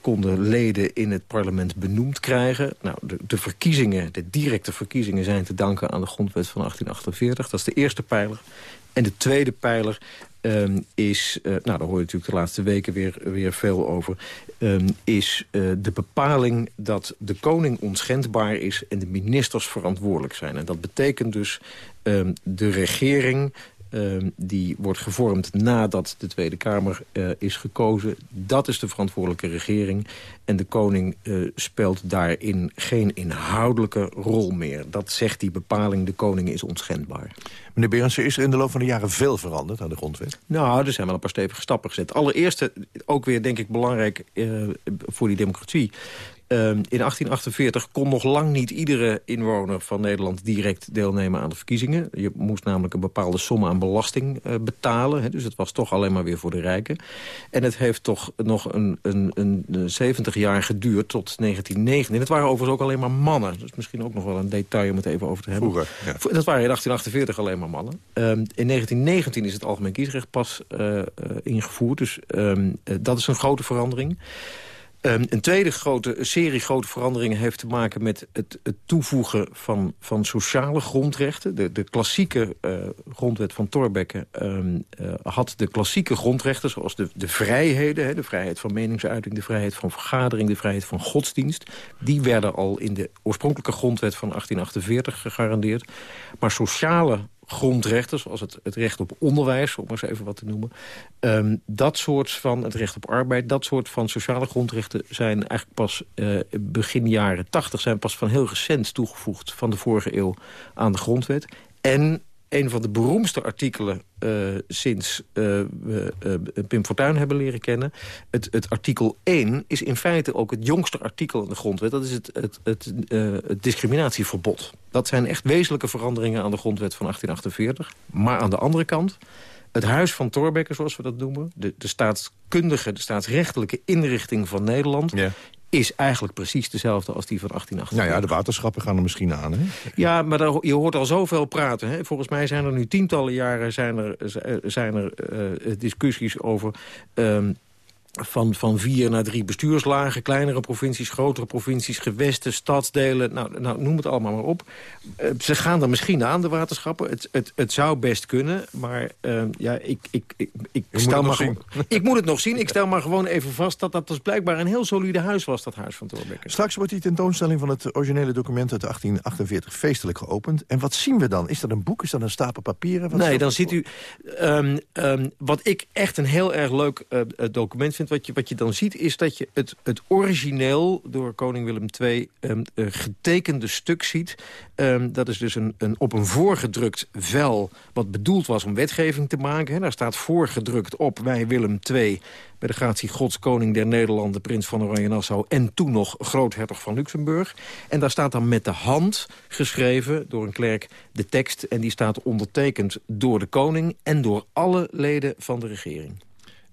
konden leden in het parlement benoemd krijgen. Nou, de, de, verkiezingen, de directe verkiezingen... zijn te danken aan de grondwet van 1848. Dat is de eerste pijler. En de tweede pijler um, is, uh, nou daar hoor je natuurlijk de laatste weken weer, weer veel over... Um, is uh, de bepaling dat de koning onschendbaar is en de ministers verantwoordelijk zijn. En dat betekent dus um, de regering die wordt gevormd nadat de Tweede Kamer uh, is gekozen. Dat is de verantwoordelijke regering. En de koning uh, speelt daarin geen inhoudelijke rol meer. Dat zegt die bepaling, de koning is onschendbaar. Meneer Berendsen, is er in de loop van de jaren veel veranderd aan de grondwet? Nou, er zijn wel een paar stevige stappen gezet. Allereerst, ook weer denk ik belangrijk voor die democratie... Uh, in 1848 kon nog lang niet iedere inwoner van Nederland direct deelnemen aan de verkiezingen. Je moest namelijk een bepaalde som aan belasting uh, betalen. Hè, dus het was toch alleen maar weer voor de rijken. En het heeft toch nog een, een, een 70 jaar geduurd tot 1919. En het waren overigens ook alleen maar mannen. Dus misschien ook nog wel een detail om het even over te hebben. Vroeger, ja. Dat waren in 1848 alleen maar mannen. Um, in 1919 is het algemeen kiesrecht pas uh, ingevoerd. Dus um, dat is een grote verandering. Um, een tweede grote serie grote veranderingen heeft te maken met het, het toevoegen van, van sociale grondrechten. De, de klassieke uh, grondwet van Thorbecke um, uh, had de klassieke grondrechten zoals de, de vrijheden. De vrijheid van meningsuiting, de vrijheid van vergadering, de vrijheid van godsdienst. Die werden al in de oorspronkelijke grondwet van 1848 gegarandeerd. Maar sociale grondrechten, zoals het, het recht op onderwijs, om maar eens even wat te noemen. Um, dat soort van, het recht op arbeid, dat soort van sociale grondrechten zijn eigenlijk pas uh, begin jaren tachtig, zijn pas van heel recent toegevoegd van de vorige eeuw aan de grondwet. En een van de beroemdste artikelen uh, sinds uh, we uh, Pim Fortuyn hebben leren kennen. Het, het, artikel 1 is in feite ook het jongste artikel in de grondwet. Dat is het, het discriminatieverbod. Dat zijn echt wezenlijke veranderingen aan de grondwet van 1848. Maar aan de andere kant... Het Huis van Thorbecke, zoals we dat noemen... de, de staatskundige, de staatsrechtelijke inrichting van Nederland... Ja is eigenlijk precies dezelfde als die van 1848. Nou ja, de waterschappen gaan er misschien aan, hè? Ja, maar daar, je hoort al zoveel praten. Hè? Volgens mij zijn er nu tientallen jaren zijn er, zijn er uh, discussies over... Um, van, van vier naar drie bestuurslagen. Kleinere provincies, grotere provincies, gewesten, stadsdelen. Nou, nou noem het allemaal maar op. Uh, ze gaan er misschien aan, de waterschappen. Het, het, het zou best kunnen, maar uh, ja, ik, ik, ik, ik stel maar gewoon, [laughs] Ik moet het nog zien. Ik stel maar gewoon even vast dat dat dus blijkbaar een heel solide huis was, dat huis van Thorbecke. Straks wordt die tentoonstelling van het originele document uit 1848 feestelijk geopend. En wat zien we dan? Is dat een boek? Is dat een stapel papieren? Wat nee, dan ziet u... Um, um, wat ik echt een heel erg leuk uh, document vind wat je, wat je dan ziet is dat je het, het origineel door koning Willem II um, uh, getekende stuk ziet. Um, dat is dus een, een, op een voorgedrukt vel wat bedoeld was om wetgeving te maken. Daar staat voorgedrukt op wij Willem II bij de gratie Gods koning der Nederlanden, prins van Oranje-Nassau... en toen nog groothertog van Luxemburg. En daar staat dan met de hand geschreven door een klerk de tekst... en die staat ondertekend door de koning en door alle leden van de regering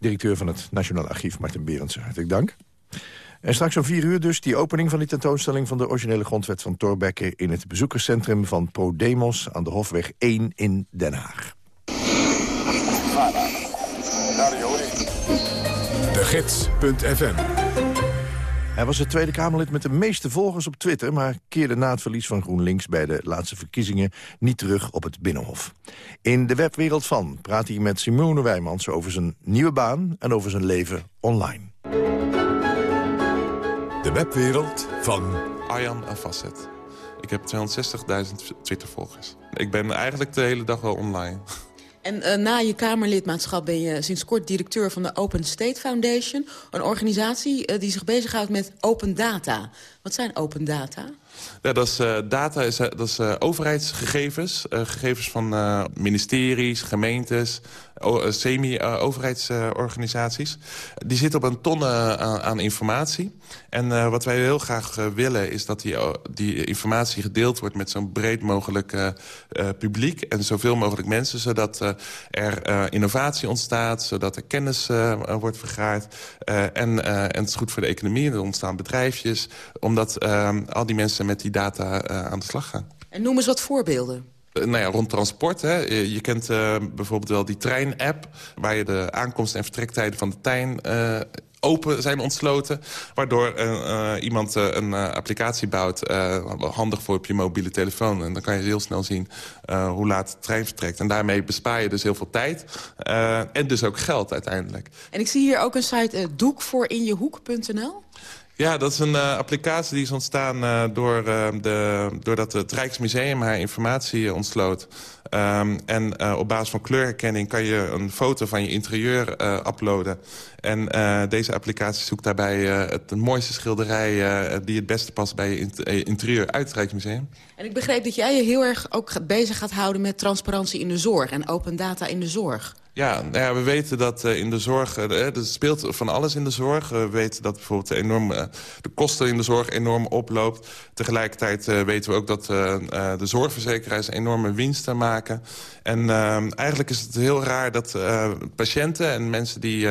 directeur van het Nationaal Archief, Martin Berendsen. Hartelijk dank. En straks om vier uur dus die opening van die tentoonstelling... van de originele grondwet van Thorbecke... in het bezoekerscentrum van ProDemos aan de Hofweg 1 in Den Haag. De Gids.fm hij was het Tweede Kamerlid met de meeste volgers op Twitter... maar keerde na het verlies van GroenLinks bij de laatste verkiezingen... niet terug op het Binnenhof. In de webwereld van praat hij met Simone Wijmans... over zijn nieuwe baan en over zijn leven online. De webwereld van... Arjan Afasset. Ik heb 260.000 Twitter-volgers. Ik ben eigenlijk de hele dag wel online. En uh, na je Kamerlidmaatschap ben je sinds kort directeur van de Open State Foundation. Een organisatie uh, die zich bezighoudt met open data. Wat zijn open data? Ja, dat is, uh, data is, dat is overheidsgegevens. gegevens van ministeries, gemeentes, semi-overheidsorganisaties. die zitten op een ton aan, aan, informatie. En wat wij heel graag willen is dat die, die informatie gedeeld wordt... met zo'n breed mogelijk publiek en zoveel mogelijk mensen... zodat er innovatie ontstaat, zodat er kennis wordt vergaard. en, en het is goed voor de economie, er ontstaan bedrijfjes... omdat al die mensen met die data aan de slag gaan. En noem eens wat voorbeelden. Nou ja, rond transport. Hè. Je kent uh, bijvoorbeeld wel die trein-app... waar je de aankomst- en vertrektijden van de trein uh, open zijn ontsloten. Waardoor iemand een applicatie bouwt, handig voor op je mobiele telefoon. En dan kan je heel snel zien hoe laat de trein vertrekt. En daarmee bespaar je dus heel veel tijd. en dus ook geld uiteindelijk. En ik zie hier ook een site doekvoorinjehoek.nl. Ja, dat is een uh, applicatie die is ontstaan uh, door, uh, de, doordat het Rijksmuseum haar informatie ontsloot. Um, en op basis van kleurherkenning kan je een foto van je interieur uploaden. En deze applicatie zoekt daarbij het mooiste schilderij... die het beste past bij je interieur uit het Rijksmuseum. En ik begreep dat jij je heel erg ook bezig gaat houden... met transparantie in de zorg en open data in de zorg. Ja, nou ja, we weten dat uh, in de zorg... Uh, er speelt van alles in de zorg. we weten dat bijvoorbeeld enorm, uh, de kosten in de zorg enorm oploopt. Tegelijkertijd weten we ook dat de zorgverzekeraars enorme winsten maken. En eigenlijk is het heel raar dat patiënten en mensen die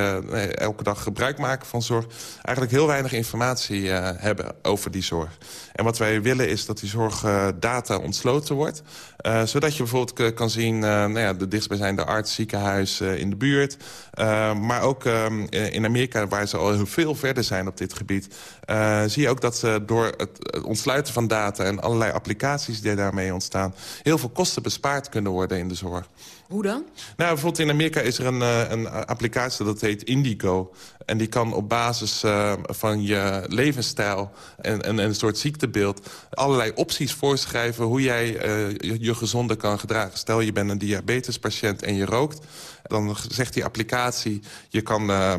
elke dag gebruik maken van zorg... eigenlijk heel weinig informatie hebben over die zorg. En wat wij willen is dat die zorgdata ontsloten wordt. Zodat je bijvoorbeeld kan zien, nou ja, de dichtstbijzijnde arts, ziekenhuis in de buurt. Uh, maar ook um, in Amerika, waar ze al heel veel verder zijn op dit gebied... Uh, zie je ook dat ze door het ontsluiten van data... en allerlei applicaties die daarmee ontstaan... heel veel kosten bespaard kunnen worden in de zorg. Hoe dan? Nou, bijvoorbeeld in Amerika is er een, een applicatie dat heet Indigo. En die kan op basis uh, van je levensstijl en, en, en, een soort ziektebeeld... allerlei opties voorschrijven hoe jij uh, je, je gezonde kan gedragen. Stel, je bent een diabetespatiënt en je rookt dan zegt die applicatie... je kan uh,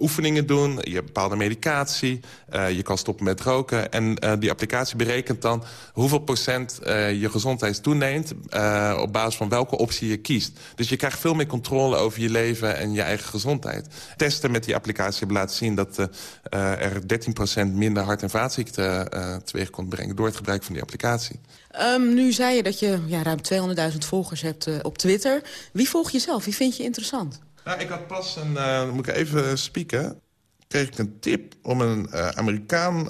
oefeningen doen, je hebt bepaalde medicatie... Uh, je kan stoppen met roken. En die applicatie berekent dan hoeveel procent je gezondheid toeneemt... op basis van welke optie je kiest. Dus je krijgt veel meer controle over je leven en je eigen gezondheid. Testen met die applicatie hebben laten zien... dat er 13% minder hart- en vaatziekten teweeg kon brengen... door het gebruik van die applicatie. Um, nu zei je dat je ja, ruim 200.000 volgers hebt uh, op Twitter. Wie volg je zelf? Wie vind je interessant? Nou, ik had pas een, uh, moet ik even spieken... kreeg ik een tip om een uh, Amerikaan,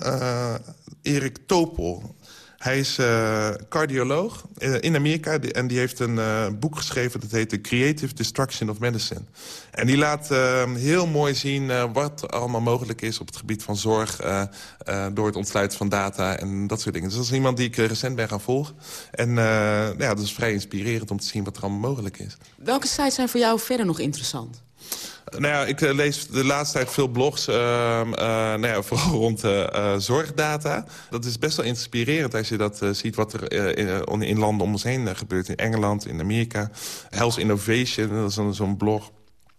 Erik Topol... Hij is uh, cardioloog uh, in Amerika en die heeft een uh, boek geschreven... dat heet The Creative Destruction of Medicine. En die laat heel mooi zien wat allemaal mogelijk is... op het gebied van zorg door het ontsluiten van data en dat soort dingen. Dus dat is iemand die ik recent ben gaan volgen. En ja, dat is vrij inspirerend om te zien wat er allemaal mogelijk is. Welke sites zijn voor jou verder nog interessant? Nou ik uh, lees de laatste tijd veel blogs, uh, uh, nou ja, [laughs] vooral rond zorgdata. Dat is best wel inspirerend als je dat ziet wat er in, landen om ons heen gebeurt. In Engeland, in Amerika. Health Innovation, dat is zo'n blog.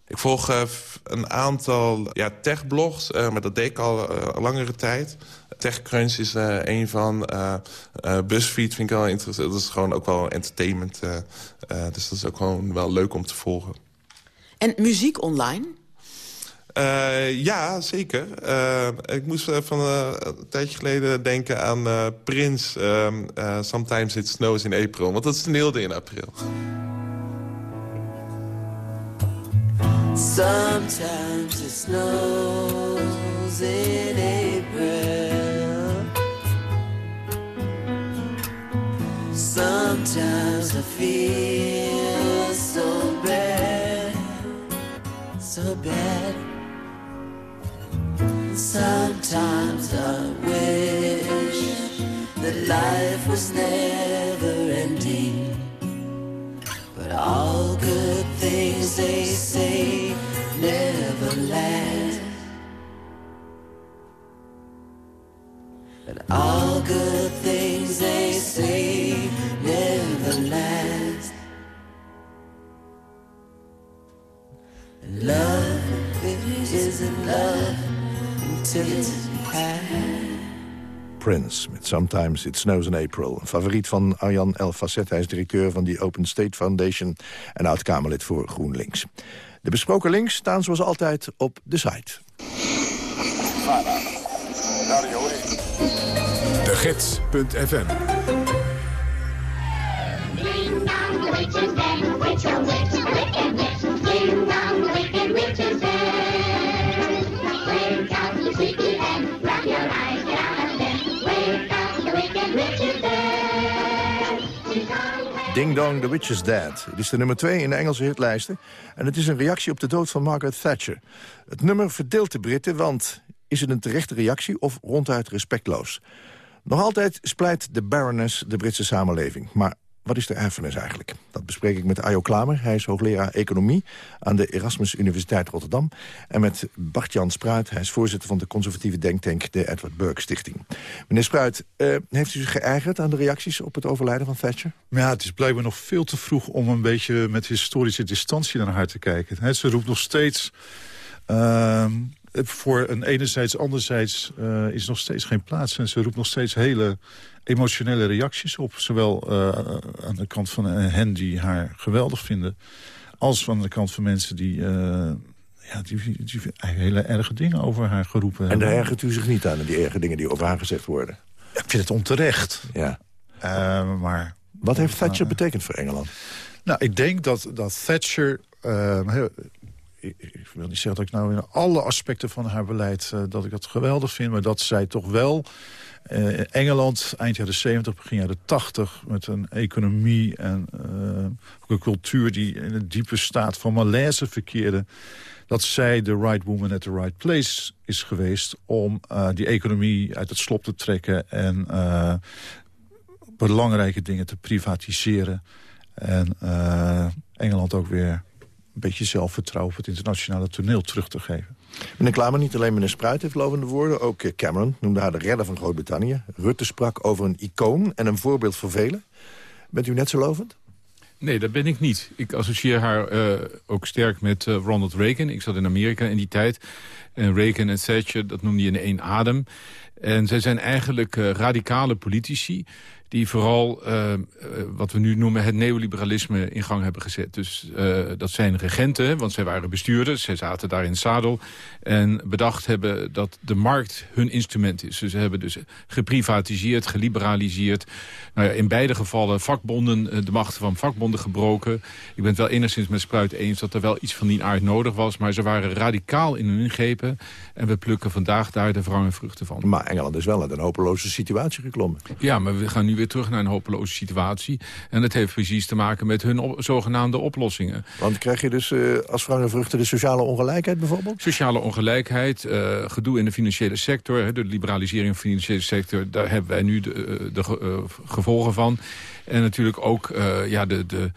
Ik volg een aantal ja, tech-blogs, maar dat deed ik al langere tijd. TechCrunch is een van. BuzzFeed vind ik wel interessant. Dat is gewoon ook wel entertainment. dus dat is ook gewoon wel leuk om te volgen. En muziek online? Uh, ja, zeker. Uh, ik moest uh, van een tijdje geleden denken aan Prince. Ehm, Sometimes it snows in April. Want dat sneeuwde in april. Sometimes it snows in April. Sometimes I feel so. So bad. Sometimes I wish that life was never ending. But all good things they say Prince met Sometimes It Snows in April. Een favoriet van Arjan El Facet. Hij is directeur van die Open State Foundation... en oud-Kamerlid voor GroenLinks. De besproken links staan zoals altijd op de site. De Gids.fm Ding Dong, The Witch is Dead. Het is de nummer 2 in de Engelse hitlijsten. En het is een reactie op de dood van Margaret Thatcher. Het nummer verdeelt de Britten, want is het een terechte reactie of ronduit respectloos? Nog altijd splijt de Baroness de Britse samenleving. Maar wat is de erfenis eigenlijk? Dat bespreek ik met Ajo Klamer. Hij is hoogleraar economie aan de Erasmus Universiteit Rotterdam. En met Bart-Jan Spruit. Hij is voorzitter van de conservatieve denktank... de Edward Burke Stichting. Meneer Spruit, uh, heeft u zich geërgerd aan de reacties... op het overlijden van Thatcher? Ja, het is blijkbaar nog veel te vroeg... om een beetje met historische distantie naar haar te kijken. ze roept nog steeds... Uh, voor een enerzijds, anderzijds uh, is nog steeds geen plaats. En ze roept nog steeds hele emotionele reacties op. Zowel uh, aan de kant van hen die haar geweldig vinden... als van de kant van mensen die, uh, ja, die, die hele erge dingen over haar geroepen hebben. En daar ergert u zich niet aan, die erge dingen die over haar gezegd worden? Ik vind het onterecht. Ja. Maar, Wat heeft Thatcher betekend voor Engeland? Nou, ik denk dat, dat Thatcher... Ik, wil niet zeggen dat ik nou in alle aspecten van haar beleid... dat ik dat geweldig vind, maar dat zij toch wel uh, Engeland, eind jaren 70, begin jaren 80... met een economie en uh, ook een cultuur die in een diepe staat van malaise verkeerde... dat zij de right woman at the right place is geweest... om die economie uit het slop te trekken en belangrijke dingen te privatiseren... en Engeland ook weer een beetje zelfvertrouwen op het internationale toneel terug te geven. Meneer Klamer, niet alleen meneer Spruit heeft lovende woorden. Ook eh, Cameron noemde haar de redder van Groot-Brittannië. Rutte sprak over een icoon en een voorbeeld voor velen. Bent u net zo lovend? Nee, dat ben ik niet. Ik associeer haar uh, ook sterk met uh, Ronald Reagan. Ik zat in Amerika in die tijd. En Reagan en Thatcher, dat noemde je in één adem. En zij zijn eigenlijk uh, radicale politici die vooral uh, wat we nu noemen het neoliberalisme in gang hebben gezet. Dus uh, dat zijn regenten, want zij waren bestuurders, zij zaten daar in het zadel... en bedacht hebben dat de markt hun instrument is. Dus ze hebben dus geprivatiseerd, geliberaliseerd. Nou ja, in beide gevallen vakbonden, de machten van vakbonden gebroken. Ik ben het wel enigszins met Spruit eens dat er wel iets van die aard nodig was... maar ze waren radicaal in hun ingrepen en we plukken vandaag daar de wrange vruchten van. Maar Maar Engeland is wel uit een hopeloze situatie geklommen. Ja, maar we gaan nu weer terug naar een hopeloze situatie. En dat heeft precies te maken met hun op- zogenaamde oplossingen. Want krijg je dus eh, als wrange vruchten de sociale ongelijkheid bijvoorbeeld? Sociale ongelijkheid, eh, gedoe in de financiële sector... hè, de liberalisering van de financiële sector... daar hebben wij nu de, eh, de ge- gevolgen van. En natuurlijk ook ja, de, de,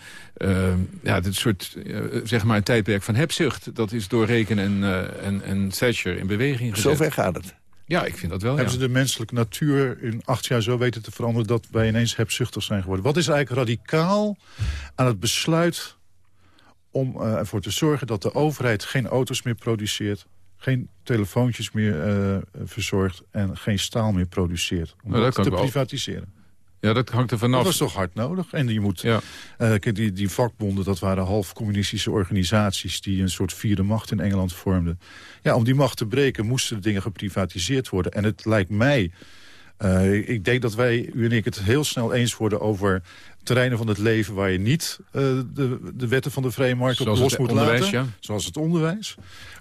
ja, dit soort, zeg maar een tijdperk van hebzucht. Dat is door Reken en, en, en Thatcher in beweging gezet. Zover gaat het. Ja, ik vind dat wel, ja. Hebben ze de menselijke natuur in acht jaar zo weten te veranderen... dat wij ineens hebzuchtig zijn geworden? Wat is eigenlijk radicaal aan het besluit om eh, ervoor te zorgen... dat de overheid geen auto's meer produceert... geen telefoontjes meer eh, verzorgt en geen staal meer produceert? Om Nou, dat te privatiseren. Ja, dat hangt er vanaf. Dat was toch hard nodig? En je moet, eh, kijk, die, die vakbonden, dat waren half communistische organisaties... die een soort vierde macht in Engeland vormden. Ja, om die macht te breken moesten de dingen geprivatiseerd worden. En het lijkt mij... eh, ik denk dat wij, u en ik, het heel snel eens worden over terreinen van het leven... waar je niet eh, de, de wetten van de vrije markt Zoals op los het moet onderwijs, laten. ja. Zoals het onderwijs.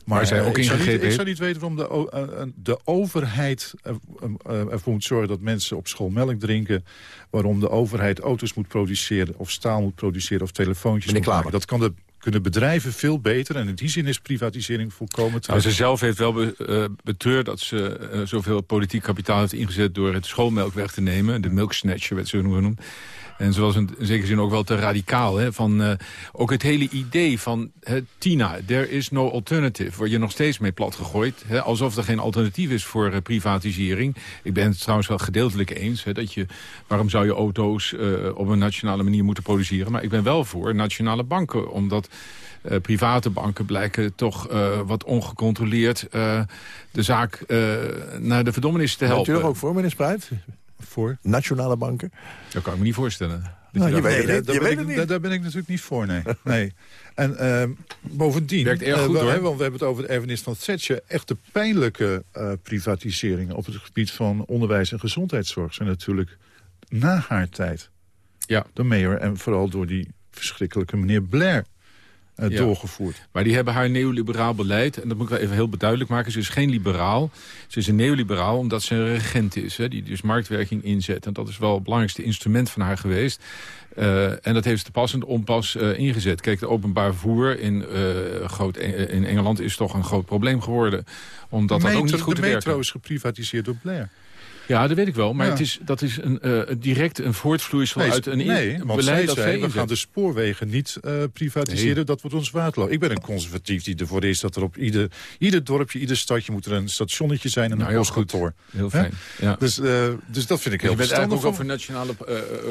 Zij eh, ook ik zou, niet, ik zou niet weten waarom de, eh, eh, de overheid ervoor moet zorgen... dat mensen op school melk drinken. Waarom de overheid auto's moet produceren... of staal moet produceren of telefoontjes Meneer moet maken. Dat kan de, kunnen bedrijven veel beter. En in die zin is privatisering volkomen... Nou, ze zelf heeft wel be, eh, betreurd dat ze zoveel politiek kapitaal heeft ingezet... door het schoolmelk weg te nemen. De milksnatcher werd ze genoemd. En ze was in zekere zin ook wel te radicaal. Hè? Van, eh, ook het hele idee van hè, Tina, there is no alternative... word je nog steeds mee platgegooid. Hè? Alsof er geen alternatief is voor eh, privatisering. Ik ben het trouwens wel gedeeltelijk eens. Hè, dat je, waarom zou je auto's eh, op een nationale manier moeten produceren? Maar ik ben wel voor nationale banken. Omdat private banken blijken toch wat ongecontroleerd... de zaak naar de verdommenis te Bent helpen. u er ook voor, meneer Spruit? Voor? Nationale banken? Dat kan ik me niet voorstellen. Nou, je weet Nee, niet. daar, Je ben weet ik, het niet. daar, daar ben ik natuurlijk niet voor, nee. [laughs] nee. En ehm, bovendien, Werkt erg eh, goed, we, hoor. hè, want we hebben het over de erfenis van Thatcher. Echte pijnlijke eh, privatiseringen op het gebied van onderwijs en gezondheidszorg... zijn natuurlijk na haar tijd ja. de mayor... en vooral door die verschrikkelijke meneer Blair eh, Ja. doorgevoerd. Maar die hebben haar neoliberaal beleid. En dat moet ik wel even heel duidelijk maken. Ze is geen liberaal. Ze is een neoliberaal omdat ze een regent is. Hè, die dus marktwerking inzet. En dat is wel het belangrijkste instrument van haar geweest. Eh, en dat heeft ze te pas en te onpas eh, ingezet. Kijk, de openbaar vervoer in, groot, in Engeland is toch een groot probleem geworden. Omdat dat ook niet goed de metro is geprivatiseerd door Blair. Ja, dat weet ik wel. Maar Ja. het is, dat is een, eh, direct een voortvloeisel Nee, uit een nee, want zij dat zei, we gaan de spoorwegen niet eh, privatiseren. Nee. Dat wordt ons waardloos. Ik ben een conservatief die ervoor is dat er op ieder, ieder dorpje, ieder stadje... moet er een stationnetje zijn en Nou, een heel postkantoor. Heel Hè? fijn. Ja. Dus, eh, dus dat vind ik je heel bent eigenlijk ook over nationale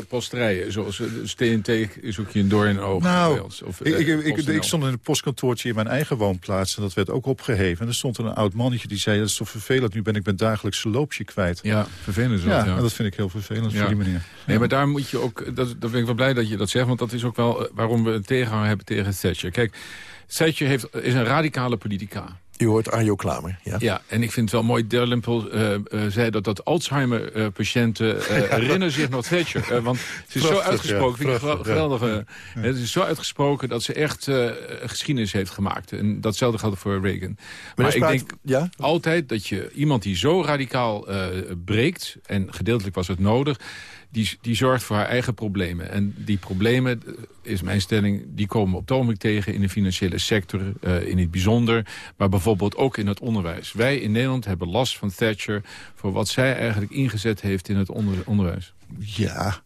posterijen. Zoals dus TNT is ook je een door in oog. Nou. Of, ik, ik, ik, stond in een postkantoortje in mijn eigen woonplaats... en dat werd ook opgeheven. En er stond er een oud mannetje die zei... dat is toch vervelend, nu ben ik mijn dagelijkse loopje kwijt. Ja, vervelend is dat, Ja, dat vind ik heel vervelend voor die meneer. Nee, maar daar moet je ook... Dat, dat ben ik wel blij dat je dat zegt. Want dat is ook wel eh, waarom we een tegenhanger hebben tegen Thatcher. Kijk, Thatcher heeft, is een radicale politica. U hoort Arjo Klamer, ja? Ja, en ik vind het wel mooi, Dalrymple eh, eh, zei dat, dat Alzheimer-patiënten [laughs] herinneren zich nog Thatcher. Eh, want ze is zo uitgesproken, ja, vind ik prachtig, gewel- geweldige... eh, Het is zo uitgesproken dat ze echt eh, geschiedenis heeft gemaakt. En datzelfde geldt voor Reagan. Maar ik denk ja? altijd dat je iemand die zo radicaal eh, breekt... en gedeeltelijk was het nodig... Die, die zorgt voor haar eigen problemen. En die problemen, eh, is mijn stelling... die komen we op het ogenblik tegen in de financiële sector... eh, in het bijzonder, maar bijvoorbeeld ook in het onderwijs. Wij in Nederland hebben last van Thatcher... voor wat zij eigenlijk ingezet heeft in het onder, onderwijs. Ja.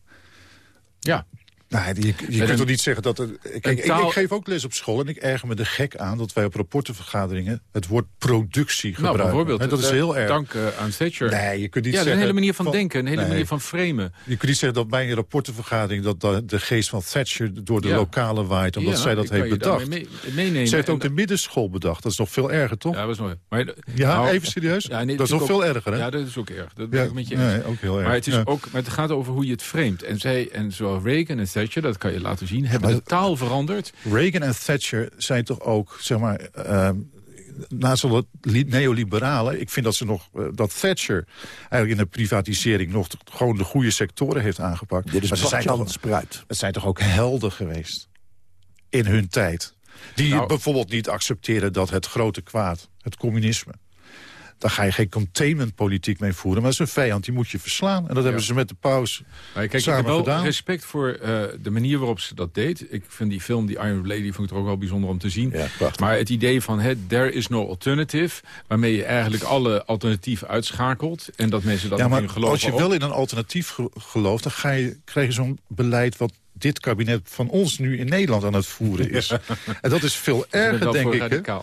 Ja. Nou, je, je kunt toch niet zeggen dat... Er, kijk, ik, ik geef ook les op school en ik erger me de gek aan... dat wij op rapportenvergaderingen het woord productie Nou, gebruiken. bijvoorbeeld. Dat is eh, heel erg. Dank eh, aan Thatcher. Nee, je kunt niet ja, dat is zeggen... een hele manier van, van- denken, een hele Nee. manier van framen. Je kunt niet zeggen dat bij een rapportenvergadering... dat de, de geest van Thatcher door de Ja. lokale waait... omdat Ja, zij dat heeft bedacht. mee- meenemen. Ze heeft ook de middenschool bedacht. Dat is nog veel erger, toch? Ja, dat was mooi. Maar, Ja, nou, even serieus? Ja, nee, dat is nog veel erger, hè? Ja, dat is ook erg. Dat ben ik met je nee, ook heel erg. Maar het, is Ja. ook, maar het gaat over hoe je het framet. En zij, en zowel Reagan en Thatcher, dat kan je laten zien, hebben de taal veranderd. Reagan en Thatcher zijn toch ook, zeg maar... ehm naast alle li- neoliberalen, ik vind dat ze nog eh, dat Thatcher eigenlijk in de privatisering nog gewoon de goede sectoren heeft aangepakt. Dit is Maar ze zijn toch, Spruit. het zijn toch ook helden geweest in hun tijd. Die Nou. bijvoorbeeld niet accepteren dat het grote kwaad, het communisme... daar ga je geen containmentpolitiek mee voeren. Maar dat is een vijand, die moet je verslaan. En dat hebben ze met de paus Maar kijk, ik heb wel gedaan. respect voor eh, de manier waarop ze dat deed. Ik vind die film, die Iron Lady, vond ik er ook wel bijzonder om te zien. maar het idee van hè, there is no alternative... waarmee je eigenlijk alle alternatieven uitschakelt... en dat mensen dat ja, maar geloven. als je wel in een alternatief ge- gelooft... dan ga je, krijg je zo'n beleid wat dit kabinet van ons nu in Nederland aan het voeren is. [laughs] en dat is veel erger, denk ik. hè.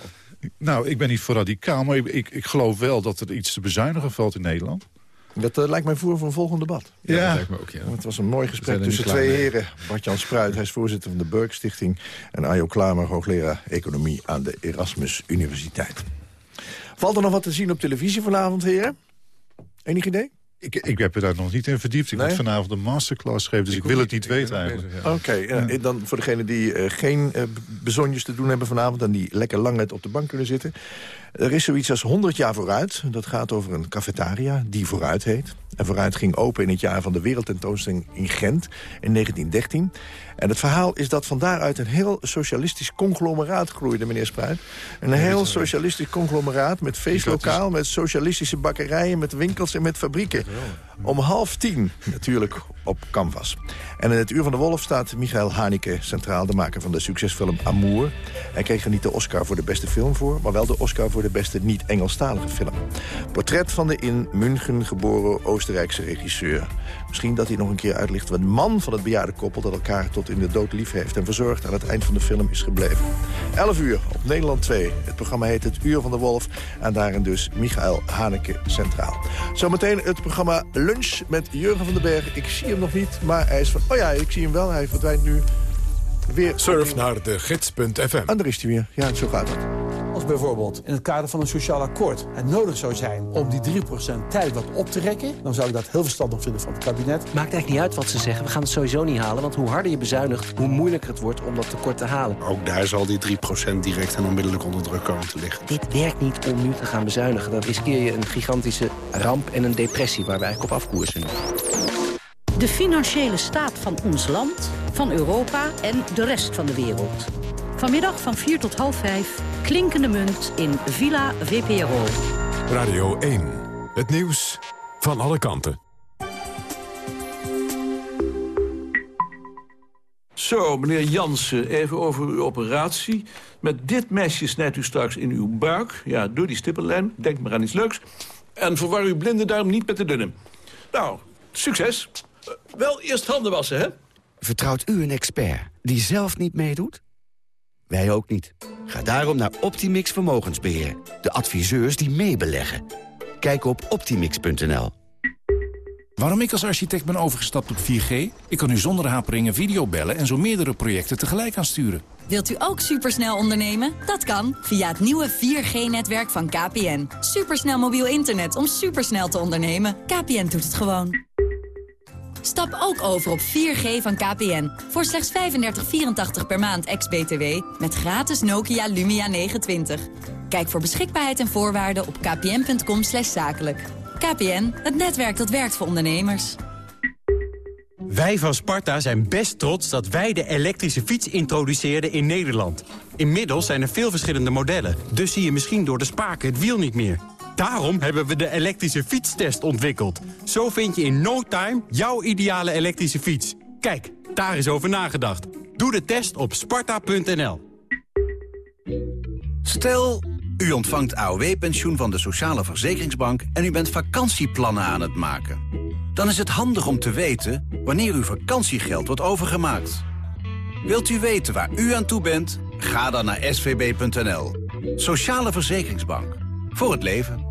Nou, ik ben niet voor radicaal, maar ik, ik, ik geloof wel dat er iets te bezuinigen valt in Nederland. Dat eh, lijkt mij voer voor een volgend debat. Ja, dat lijkt me ook, ja. Het was een mooi gesprek tussen twee mee. heren. Bart-Jan Spruit, hij is voorzitter van de Burg Stichting... en Ajo Klamer, hoogleraar Economie aan de Erasmus Universiteit. Valt er nog wat te zien op televisie vanavond, heren? Enig idee? Ik, ik heb er daar nog niet in verdiept. Ik Nee? moet vanavond een masterclass geven, dus ik, wil het niet weten eigenlijk. Oké, dan voor degenen die eh, geen eh, bezonjes te doen hebben vanavond... en die lekker lang net op de bank kunnen zitten. Er is zoiets als 100 jaar vooruit. Dat gaat over een cafetaria die Vooruit heet. En Vooruit ging open in het jaar van de wereldtentoonstelling in Gent in 1913. En het verhaal is dat van daaruit een heel socialistisch conglomeraat groeide, meneer Spruit. Een heel socialistisch conglomeraat met feestlokaal, met socialistische bakkerijen... met winkels en met fabrieken. Om half tien natuurlijk op Canvas. En in het Uur van de Wolf staat Michael Haneke centraal... de maker van de succesfilm Amour. Hij kreeg er niet de Oscar voor de beste film voor... maar wel de Oscar voor de beste niet-Engelstalige film. Portret van de in München geboren Oostenrijkse regisseur. Misschien dat hij nog een keer uitlicht... wat man van het bejaarde koppel dat elkaar tot in de dood lief heeft... en verzorgd aan het eind van de film is gebleven. 11 uur op Nederland 2. Het programma heet Het Uur van de Wolf. En daarin dus Michael Haneke centraal. Zometeen het programma Lunch met Jurgen van den Berg. Ik zie hem nog niet, maar hij is van... Oh ja, ik zie hem wel. Hij verdwijnt nu weer... Surf naar de gids.fm. En daar is hij weer. Ja, zo gaat het. Als bijvoorbeeld in het kader van een sociaal akkoord het nodig zou zijn om die 3% tijd wat op te rekken, dan zou ik dat heel verstandig vinden van het kabinet. Maakt eigenlijk niet uit wat ze zeggen. We gaan het sowieso niet halen. Want hoe harder je bezuinigt, hoe moeilijker het wordt om dat tekort te halen. Ook daar zal die 3% direct en onmiddellijk onder druk komen te liggen. Dit werkt niet om nu te gaan bezuinigen. Dan riskeer je een gigantische ramp en een depressie waar we eigenlijk op afkoersen. De financiële staat van ons land, van Europa en de rest van de wereld. Vanmiddag van 4 tot half 5, klinkende munt in Villa VPRO. Radio 1. Het nieuws van alle kanten. Zo, meneer Jansen, even over uw operatie. Met dit mesje snijdt u straks in uw buik. Ja, door die stippenlijn. Denk maar aan iets leuks. En verwar uw blinde darm niet met de dunne. Nou, succes. Wel eerst handen wassen, hè? Vertrouwt u een expert die zelf niet meedoet? Wij ook niet. Ga daarom naar Optimix Vermogensbeheer. De adviseurs die meebeleggen. Kijk op optimix.nl. Waarom ik als architect ben overgestapt op 4G? Ik kan nu zonder haperingen video bellen en zo meerdere projecten tegelijk aansturen. Wilt u ook supersnel ondernemen? Dat kan via het nieuwe 4G-netwerk van KPN. Supersnel mobiel internet om supersnel te ondernemen. KPN doet het gewoon. Stap ook over op 4G van KPN. Voor slechts 35,84 per maand ex-BTW. Met gratis Nokia Lumia 920. Kijk voor beschikbaarheid en voorwaarden op kpn.com zakelijk. KPN, het netwerk dat werkt voor ondernemers. Wij van Sparta zijn best trots dat wij de elektrische fiets introduceerden in Nederland. Inmiddels zijn er veel verschillende modellen, dus zie je misschien door de spaken het wiel niet meer. Daarom hebben we de elektrische fietstest ontwikkeld. Zo vind je in no time jouw ideale elektrische fiets. Kijk, daar is over nagedacht. Doe de test op sparta.nl. Stel, u ontvangt AOW-pensioen van de Sociale Verzekeringsbank... en u bent vakantieplannen aan het maken. Dan is het handig om te weten wanneer uw vakantiegeld wordt overgemaakt. Wilt u weten waar u aan toe bent? Ga dan naar svb.nl. Sociale Verzekeringsbank. Voor het leven.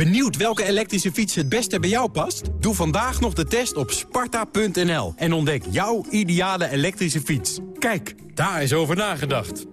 Benieuwd welke elektrische fiets het beste bij jou past? Doe vandaag nog de test op sparta.nl en ontdek jouw ideale elektrische fiets. Kijk, daar is over nagedacht.